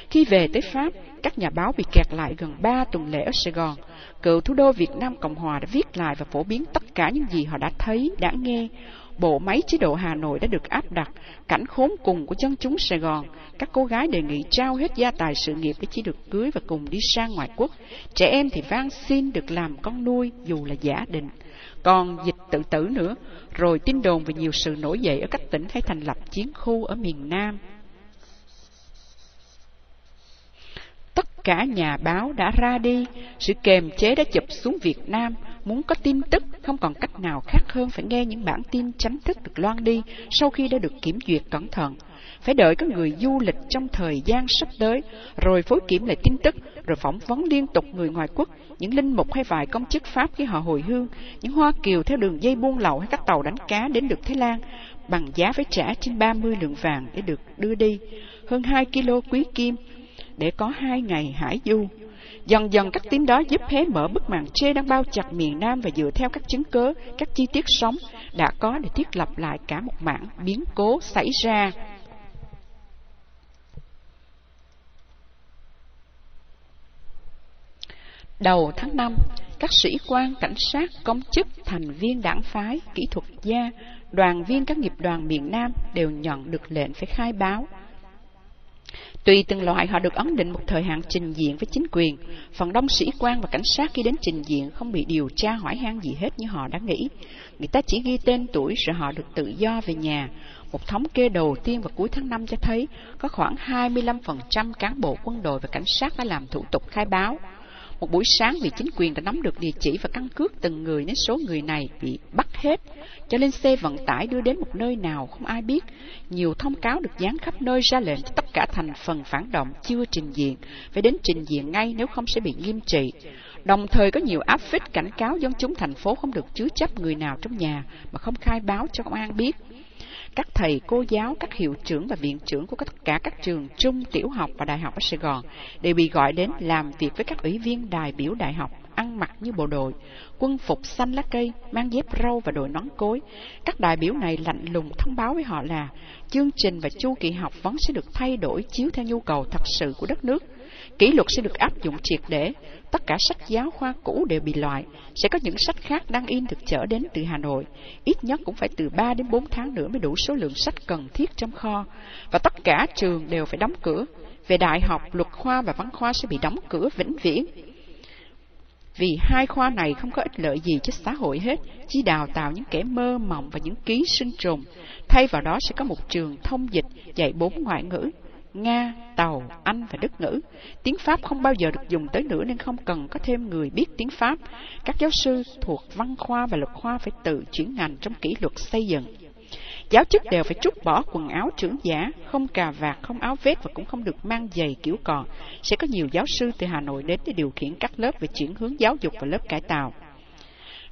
Khi về tới Pháp, các nhà báo bị kẹt lại gần ba tuần lễ ở Sài Gòn. Cựu thủ đô Việt Nam Cộng Hòa đã viết lại và phổ biến tất cả những gì họ đã thấy, đã nghe. bộ máy chế độ Hà Nội đã được áp đặt, cảnh khốn cùng của dân chúng Sài Gòn, các cô gái đề nghị trao hết gia tài sự nghiệp để chỉ được cưới và cùng đi sang ngoại quốc. Trẻ em thì van xin được làm con nuôi dù là giả định. Còn dịch tự tử nữa, rồi tin đồn về nhiều sự nổi dậy ở các tỉnh hay thành lập chiến khu ở miền Nam. Tất cả nhà báo đã ra đi, sự kềm chế đã chụp xuống Việt Nam, muốn có tin tức không còn cách nào khác hơn phải nghe những bản tin chánh thức được loan đi sau khi đã được kiểm duyệt cẩn thận. Phải đợi có người du lịch trong thời gian sắp tới, rồi phối kiểm lại tin tức, rồi phỏng vấn liên tục người ngoài quốc, những linh mục hay vài công chức Pháp khi họ hồi hương, những Hoa Kiều theo đường dây buôn lậu hay các tàu đánh cá đến được Thái Lan, bằng giá phải trả trên 30 lượng vàng để được đưa đi, hơn 2 kg quý kim, để có hai ngày hải du. Dần dần các tín đó giúp hé mở bức màn che đang bao chặt miền Nam và dựa theo các chứng cớ, các chi tiết sống đã có để thiết lập lại cả một mảng biến cố xảy ra. Đầu tháng 5, các sĩ quan, cảnh sát, công chức, thành viên đảng phái, kỹ thuật gia, đoàn viên các nghiệp đoàn miền Nam đều nhận được lệnh phải khai báo Tùy từng loại họ được ấn định một thời hạn trình diện với chính quyền. Phần đông sĩ quan và cảnh sát khi đến trình diện không bị điều tra hỏi han gì hết như họ đã nghĩ. Người ta chỉ ghi tên tuổi rồi họ được tự do về nhà. Một thống kê đầu tiên vào cuối tháng 5 cho thấy có khoảng 25% cán bộ quân đội và cảnh sát đã làm thủ tục khai báo. Một buổi sáng vì chính quyền đã nắm được địa chỉ và căn cước từng người nên số người này bị bắt hết, cho lên xe vận tải đưa đến một nơi nào không ai biết. Nhiều thông cáo được dán khắp nơi ra lệnh cho tất cả thành phần phản động chưa trình diện, phải đến trình diện ngay nếu không sẽ bị nghiêm trị. Đồng thời có nhiều áp phích cảnh cáo dân chúng thành phố không được chứa chấp người nào trong nhà mà không khai báo cho công an biết các thầy cô giáo, các hiệu trưởng và viện trưởng của tất cả các trường trung, tiểu học và đại học ở Sài Gòn đều bị gọi đến làm việc với các ủy viên đại biểu đại học, ăn mặc như bộ đội, quân phục xanh lá cây, mang dép râu và đội nón cối. Các đại biểu này lạnh lùng thông báo với họ là chương trình và chu kỳ học vẫn sẽ được thay đổi chiếu theo nhu cầu thật sự của đất nước. Kỷ luật sẽ được áp dụng triệt để, tất cả sách giáo khoa cũ đều bị loại, sẽ có những sách khác đang in được chở đến từ Hà Nội. Ít nhất cũng phải từ 3 đến 4 tháng nữa mới đủ số lượng sách cần thiết trong kho. Và tất cả trường đều phải đóng cửa. Về đại học, luật khoa và văn khoa sẽ bị đóng cửa vĩnh viễn. Vì hai khoa này không có ích lợi gì cho xã hội hết, chỉ đào tạo những kẻ mơ mộng và những ký sinh trùng. Thay vào đó sẽ có một trường thông dịch dạy bốn ngoại ngữ, Nga, Tàu, Anh và Đức ngữ. Tiếng Pháp không bao giờ được dùng tới nữa nên không cần có thêm người biết tiếng Pháp. Các giáo sư thuộc văn khoa và luật khoa phải tự chuyển ngành trong kỷ luật xây dựng. Giáo chức đều phải trút bỏ quần áo trưởng giả, không cà vạt, không áo vest và cũng không được mang giày kiểu cò. Sẽ có nhiều giáo sư từ Hà Nội đến để điều khiển các lớp về chuyển hướng giáo dục và lớp cải tạo.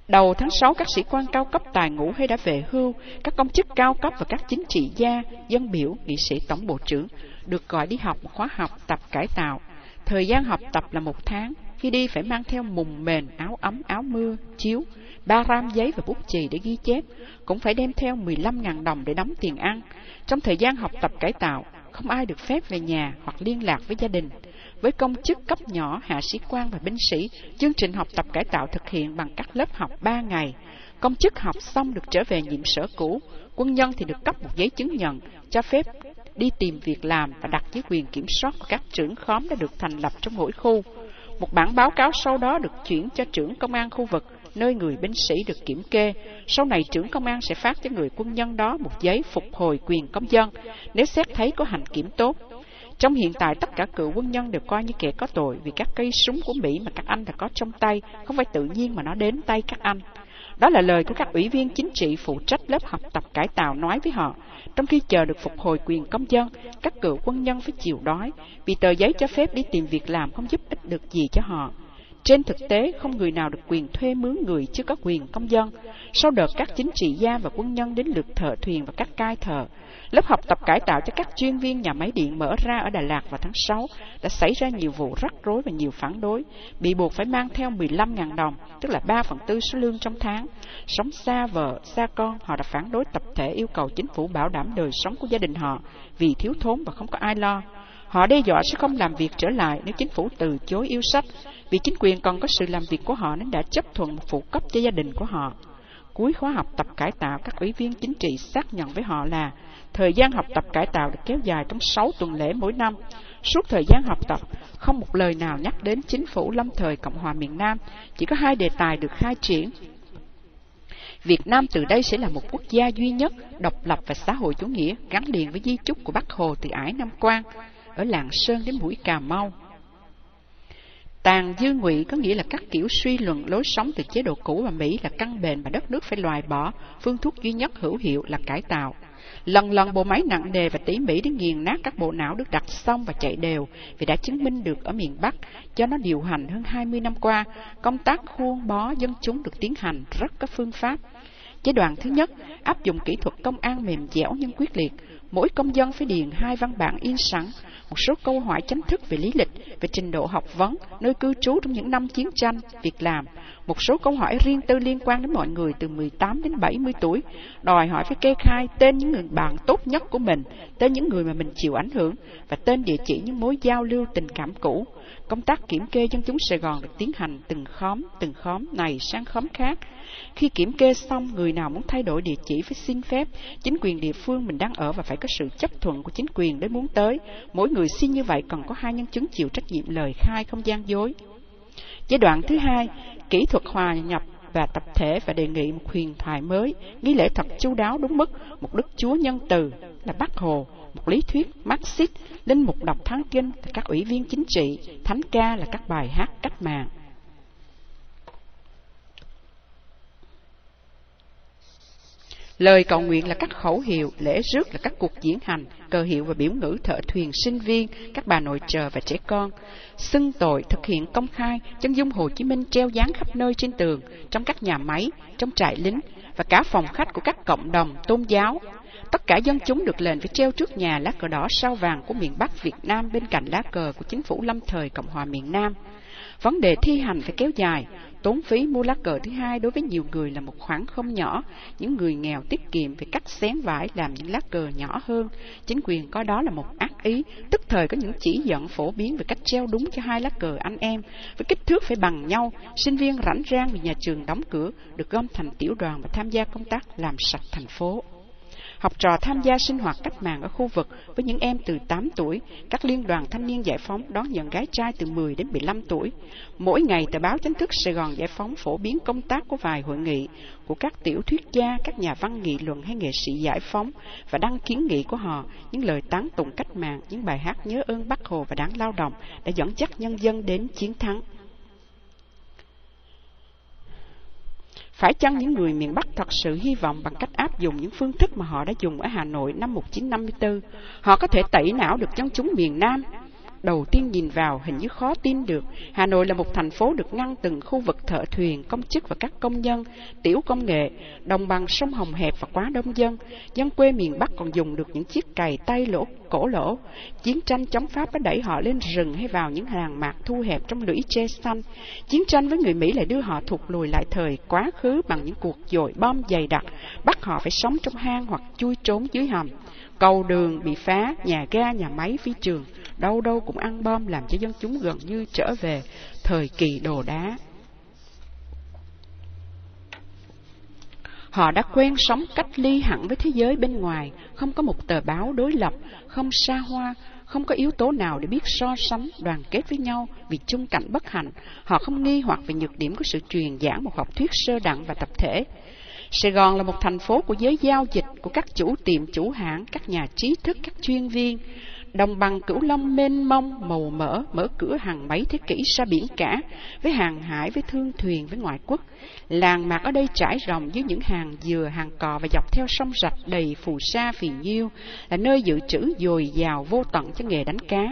Đầu tháng 6, các sĩ quan cao cấp tài ngũ hay đã về hưu, các công chức cao cấp và các chính trị gia, dân biểu, nghị sĩ tổng bộ trưởng được gọi đi học một khóa học tập cải tạo. Thời gian học tập là một tháng, khi đi phải mang theo mùng mền, áo ấm, áo mưa, chiếu, ba ram giấy và bút chì để ghi chép, cũng phải đem theo 15.000 đồng để đóng tiền ăn. Trong thời gian học tập cải tạo, không ai được phép về nhà hoặc liên lạc với gia đình. Với công chức cấp nhỏ, hạ sĩ quan và binh sĩ, chương trình học tập cải tạo thực hiện bằng các lớp học 3 ngày. Công chức học xong được trở về nhiệm sở cũ, quân nhân thì được cấp một giấy chứng nhận cho phép đi tìm việc làm và đặt dưới quyền kiểm soát của các trưởng khóm đã được thành lập trong mỗi khu. Một bản báo cáo sau đó được chuyển cho trưởng công an khu vực, nơi người binh sĩ được kiểm kê. Sau này trưởng công an sẽ phát cho người quân nhân đó một giấy phục hồi quyền công dân, nếu xét thấy có hành kiểm tốt. Trong hiện tại, tất cả cựu quân nhân đều coi như kẻ có tội vì các cây súng của Mỹ mà các anh đã có trong tay, không phải tự nhiên mà nó đến tay các anh. Đó là lời của các ủy viên chính trị phụ trách lớp học tập cải tạo nói với họ. Trong khi chờ được phục hồi quyền công dân, các cựu quân nhân phải chịu đói, vì tờ giấy cho phép đi tìm việc làm không giúp ích được gì cho họ. Trên thực tế, không người nào được quyền thuê mướn người chưa có quyền công dân. Sau đợt các chính trị gia và quân nhân đến lượt thợ thuyền và các cai thợ, lớp học tập cải tạo cho các chuyên viên nhà máy điện mở ra ở Đà Lạt vào tháng 6 đã xảy ra nhiều vụ rắc rối và nhiều phản đối, bị buộc phải mang theo 15.000 đồng, tức là 3 phần tư số lương trong tháng. Sống xa vợ, xa con, họ đã phản đối tập thể yêu cầu chính phủ bảo đảm đời sống của gia đình họ vì thiếu thốn và không có ai lo. Họ đe dọa sẽ không làm việc trở lại nếu chính phủ từ chối yêu sách, vì chính quyền còn có sự làm việc của họ nên đã chấp thuận phụ cấp cho gia đình của họ. Cuối khóa học tập cải tạo, các ủy viên chính trị xác nhận với họ là thời gian học tập cải tạo được kéo dài trong 6 tuần lễ mỗi năm. Suốt thời gian học tập, không một lời nào nhắc đến chính phủ lâm thời Cộng hòa miền Nam, chỉ có hai đề tài được khai triển. Việt Nam từ đây sẽ là một quốc gia duy nhất, độc lập và xã hội chủ nghĩa gắn liền với di chúc của Bắc Hồ từ ải Nam Quan, ở Lạng Sơn đến mũi Cà Mau. Tàn dư ngụy có nghĩa là các kiểu suy luận lối sống từ chế độ cũ và Mỹ là căn bền mà đất nước phải loại bỏ, phương thuốc duy nhất hữu hiệu là cải tạo. Lần lần bộ máy nặng nề và tỉ mỉ đến nghiền nát các bộ não được đặt xong và chạy đều vì đã chứng minh được ở miền Bắc cho nó điều hành hơn 20 năm qua, công tác khuôn bó dân chúng được tiến hành rất có phương pháp. Giai đoạn thứ nhất, áp dụng kỹ thuật công an mềm dẻo nhưng quyết liệt. Mỗi công dân phải điền hai văn bản in sẵn, một số câu hỏi chính thức về lý lịch, về trình độ học vấn, nơi cư trú trong những năm chiến tranh, việc làm, một số câu hỏi riêng tư liên quan đến mọi người từ 18 đến 70 tuổi, đòi hỏi phải kê khai tên những người bạn tốt nhất của mình, tên những người mà mình chịu ảnh hưởng và tên địa chỉ những mối giao lưu tình cảm cũ. Công tác kiểm kê dân chúng Sài Gòn được tiến hành từng khóm, từng khóm này sang khóm khác. Khi kiểm kê xong, người nào muốn thay đổi địa chỉ phải xin phép chính quyền địa phương mình đang ở và phải có sự chấp thuận của chính quyền để muốn tới. Mỗi người xin như vậy cần có hai nhân chứng chịu trách nhiệm lời khai không gian dối. Giai đoạn thứ hai, kỹ thuật hòa nhập và tập thể và đề nghị một huyền thoại mới, nghi lễ thật chu đáo đúng mức, một đức chúa nhân từ là Bắc Hồ, một lý thuyết Marxist, linh mục đọc tháng kinh là các ủy viên chính trị, thánh ca là các bài hát cách mạng. Lời cầu nguyện là các khẩu hiệu, lễ rước là các cuộc diễn hành, cơ hiệu và biểu ngữ thợ thuyền sinh viên, các bà nội trợ và trẻ con. Xưng tội thực hiện công khai, chân dung Hồ Chí Minh treo dán khắp nơi trên tường, trong các nhà máy, trong trại lính và cả phòng khách của các cộng đồng tôn giáo. Tất cả dân chúng được lệnh phải treo trước nhà lá cờ đỏ sao vàng của miền Bắc Việt Nam bên cạnh lá cờ của chính phủ lâm thời Cộng hòa miền Nam. Vấn đề thi hành phải kéo dài, Tốn phí mua lá cờ thứ hai đối với nhiều người là một khoản không nhỏ. Những người nghèo tiết kiệm phải cắt xén vải làm những lá cờ nhỏ hơn. Chính quyền coi đó là một ác ý, tức thời có những chỉ dẫn phổ biến về cách treo đúng cho hai lá cờ anh em. Với kích thước phải bằng nhau, sinh viên rảnh rang vì nhà trường đóng cửa, được gom thành tiểu đoàn và tham gia công tác làm sạch thành phố học trò tham gia sinh hoạt cách mạng ở khu vực với những em từ 8 tuổi, các liên đoàn thanh niên giải phóng đón nhận gái trai từ 10 đến 15 tuổi. Mỗi ngày tờ báo chính thức Sài Gòn Giải phóng phổ biến công tác của vài hội nghị của các tiểu thuyết gia, các nhà văn nghị luận hay nghệ sĩ giải phóng và đăng kiến nghị của họ, những lời tán tụng cách mạng, những bài hát nhớ ơn Bắc Hồ và đáng lao động đã dẫn dắt nhân dân đến chiến thắng. Phải chăng những người miền Bắc thật sự hy vọng bằng cách áp dụng những phương thức mà họ đã dùng ở Hà Nội năm 1954, họ có thể tẩy não được dân chúng miền Nam? Đầu tiên nhìn vào hình như khó tin được. Hà Nội là một thành phố được ngăn từng khu vực thợ thuyền, công chức và các công nhân, tiểu công nghệ, đồng bằng sông Hồng hẹp và quá đông dân. Dân quê miền Bắc còn dùng được những chiếc cày tay lỗ, cổ lỗ. Chiến tranh chống Pháp đã đẩy họ lên rừng hay vào những hàng mạc thu hẹp trong lũy tre xanh. Chiến tranh với người Mỹ lại đưa họ thụt lùi lại thời quá khứ bằng những cuộc dội bom dày đặc, bắt họ phải sống trong hang hoặc chui trốn dưới hầm. Cầu đường bị phá, nhà ga, nhà máy, phi trường đâu đâu cũng ăn bom làm cho dân chúng gần như trở về thời kỳ đồ đá. Họ đã quen sống cách ly hẳn với thế giới bên ngoài, không có một tờ báo đối lập, không xa hoa, không có yếu tố nào để biết so sánh, đoàn kết với nhau vì chung cảnh bất hạnh. Họ không nghi hoặc về nhược điểm của sự truyền giảng một học thuyết sơ đẳng và tập thể. Sài Gòn là một thành phố của giới giao dịch, của các chủ tiệm, chủ hãng, các nhà trí thức, các chuyên viên. Đồng bằng cửu long mênh mông, màu mỡ, mở cửa hàng mấy thế kỷ ra biển cả, với hàng hải, với thương thuyền, với ngoại quốc. Làng mạc ở đây trải rộng dưới những hàng dừa, hàng cò và dọc theo sông rạch đầy phù sa phì nhiêu, là nơi dự trữ dồi dào vô tận cho nghề đánh cá.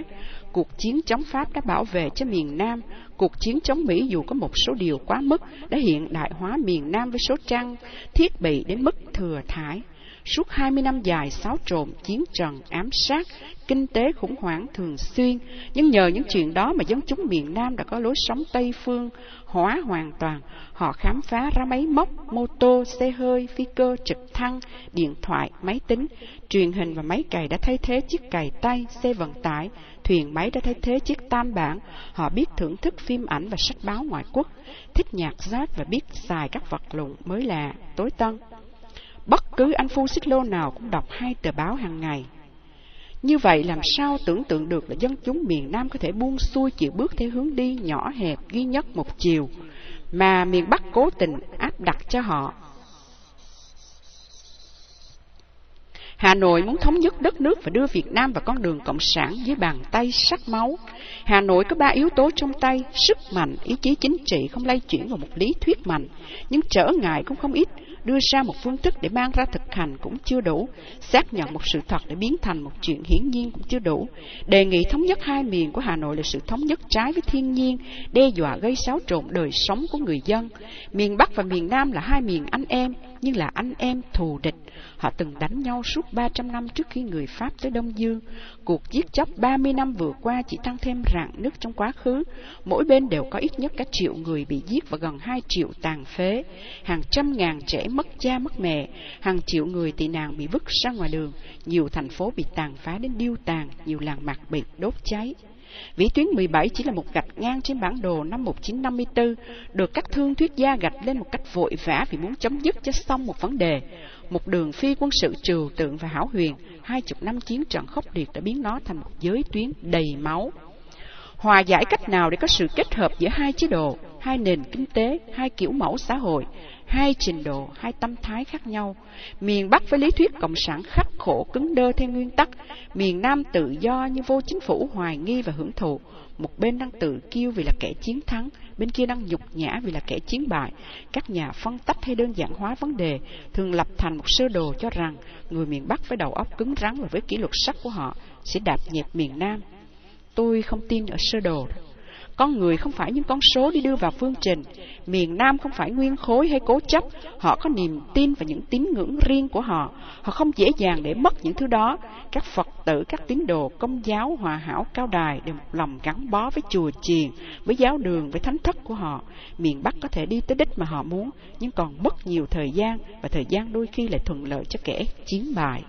Cuộc chiến chống Pháp đã bảo vệ cho miền Nam, cuộc chiến chống Mỹ dù có một số điều quá mức đã hiện đại hóa miền Nam với số trang thiết bị đến mức thừa thải. Suốt 20 năm dài xáo trộn, chiến trần, ám sát, kinh tế khủng hoảng thường xuyên, nhưng nhờ những chuyện đó mà dân chúng miền Nam đã có lối sống Tây phương hóa hoàn toàn. Họ khám phá ra máy móc, mô tô, xe hơi, phi cơ, trực thăng, điện thoại, máy tính, truyền hình và máy cày đã thay thế chiếc cày tay, xe vận tải, thuyền máy đã thay thế chiếc tam bản. Họ biết thưởng thức phim ảnh và sách báo ngoại quốc, thích nhạc jazz và biết xài các vật lộn mới lạ, tối tân. Bất cứ anh phu xích lô nào cũng đọc hai tờ báo hàng ngày. Như vậy làm sao tưởng tượng được là dân chúng miền Nam có thể buông xuôi chịu bước theo hướng đi nhỏ hẹp duy nhất một chiều, mà miền Bắc cố tình áp đặt cho họ. Hà Nội muốn thống nhất đất nước và đưa Việt Nam vào con đường cộng sản dưới bàn tay sắc máu. Hà Nội có ba yếu tố trong tay, sức mạnh, ý chí chính trị không lay chuyển vào một lý thuyết mạnh, nhưng trở ngại cũng không ít, đưa ra một phương thức để mang ra thực hành cũng chưa đủ, xác nhận một sự thật để biến thành một chuyện hiển nhiên cũng chưa đủ. Đề nghị thống nhất hai miền của Hà Nội là sự thống nhất trái với thiên nhiên, đe dọa gây xáo trộn đời sống của người dân. Miền Bắc và miền Nam là hai miền anh em, nhưng là anh em thù địch. Họ từng đánh nhau suốt 300 năm trước khi người Pháp tới Đông Dương. Cuộc giết chóc 30 năm vừa qua chỉ tăng thêm rạn nứt trong quá khứ. Mỗi bên đều có ít nhất cả triệu người bị giết và gần 2 triệu tàn phế. Hàng trăm ngàn trẻ mất cha mất mẹ, hàng triệu người tị nạn bị vứt ra ngoài đường, nhiều thành phố bị tàn phá đến điêu tàn, nhiều làng mạc bị đốt cháy. Vĩ tuyến 17 chỉ là một gạch ngang trên bản đồ năm 1954, được các thương thuyết gia gạch lên một cách vội vã vì muốn chấm dứt cho xong một vấn đề. Một đường phi quân sự trừu tượng và hảo huyền, hai chục năm chiến trận khốc liệt đã biến nó thành một giới tuyến đầy máu. Hòa giải cách nào để có sự kết hợp giữa hai chế độ, hai nền kinh tế, hai kiểu mẫu xã hội, hai trình độ, hai tâm thái khác nhau. Miền Bắc với lý thuyết cộng sản khắc khổ cứng đơ theo nguyên tắc, miền Nam tự do như vô chính phủ hoài nghi và hưởng thụ. Một bên đang tự kiêu vì là kẻ chiến thắng, bên kia đang nhục nhã vì là kẻ chiến bại. Các nhà phân tách hay đơn giản hóa vấn đề thường lập thành một sơ đồ cho rằng người miền Bắc với đầu óc cứng rắn và với kỷ luật sắc của họ sẽ đạp nhịp miền Nam. Tôi không tin ở sơ đồ. Con người không phải những con số đi đưa vào phương trình. Miền Nam không phải nguyên khối hay cố chấp. Họ có niềm tin và những tín ngưỡng riêng của họ. Họ không dễ dàng để mất những thứ đó. Các Phật tử, các tín đồ, công giáo, hòa hảo, cao đài đều một lòng gắn bó với chùa chiền, với giáo đường, với thánh thất của họ. Miền Bắc có thể đi tới đích mà họ muốn, nhưng còn mất nhiều thời gian và thời gian đôi khi lại thuận lợi cho kẻ chiến bại.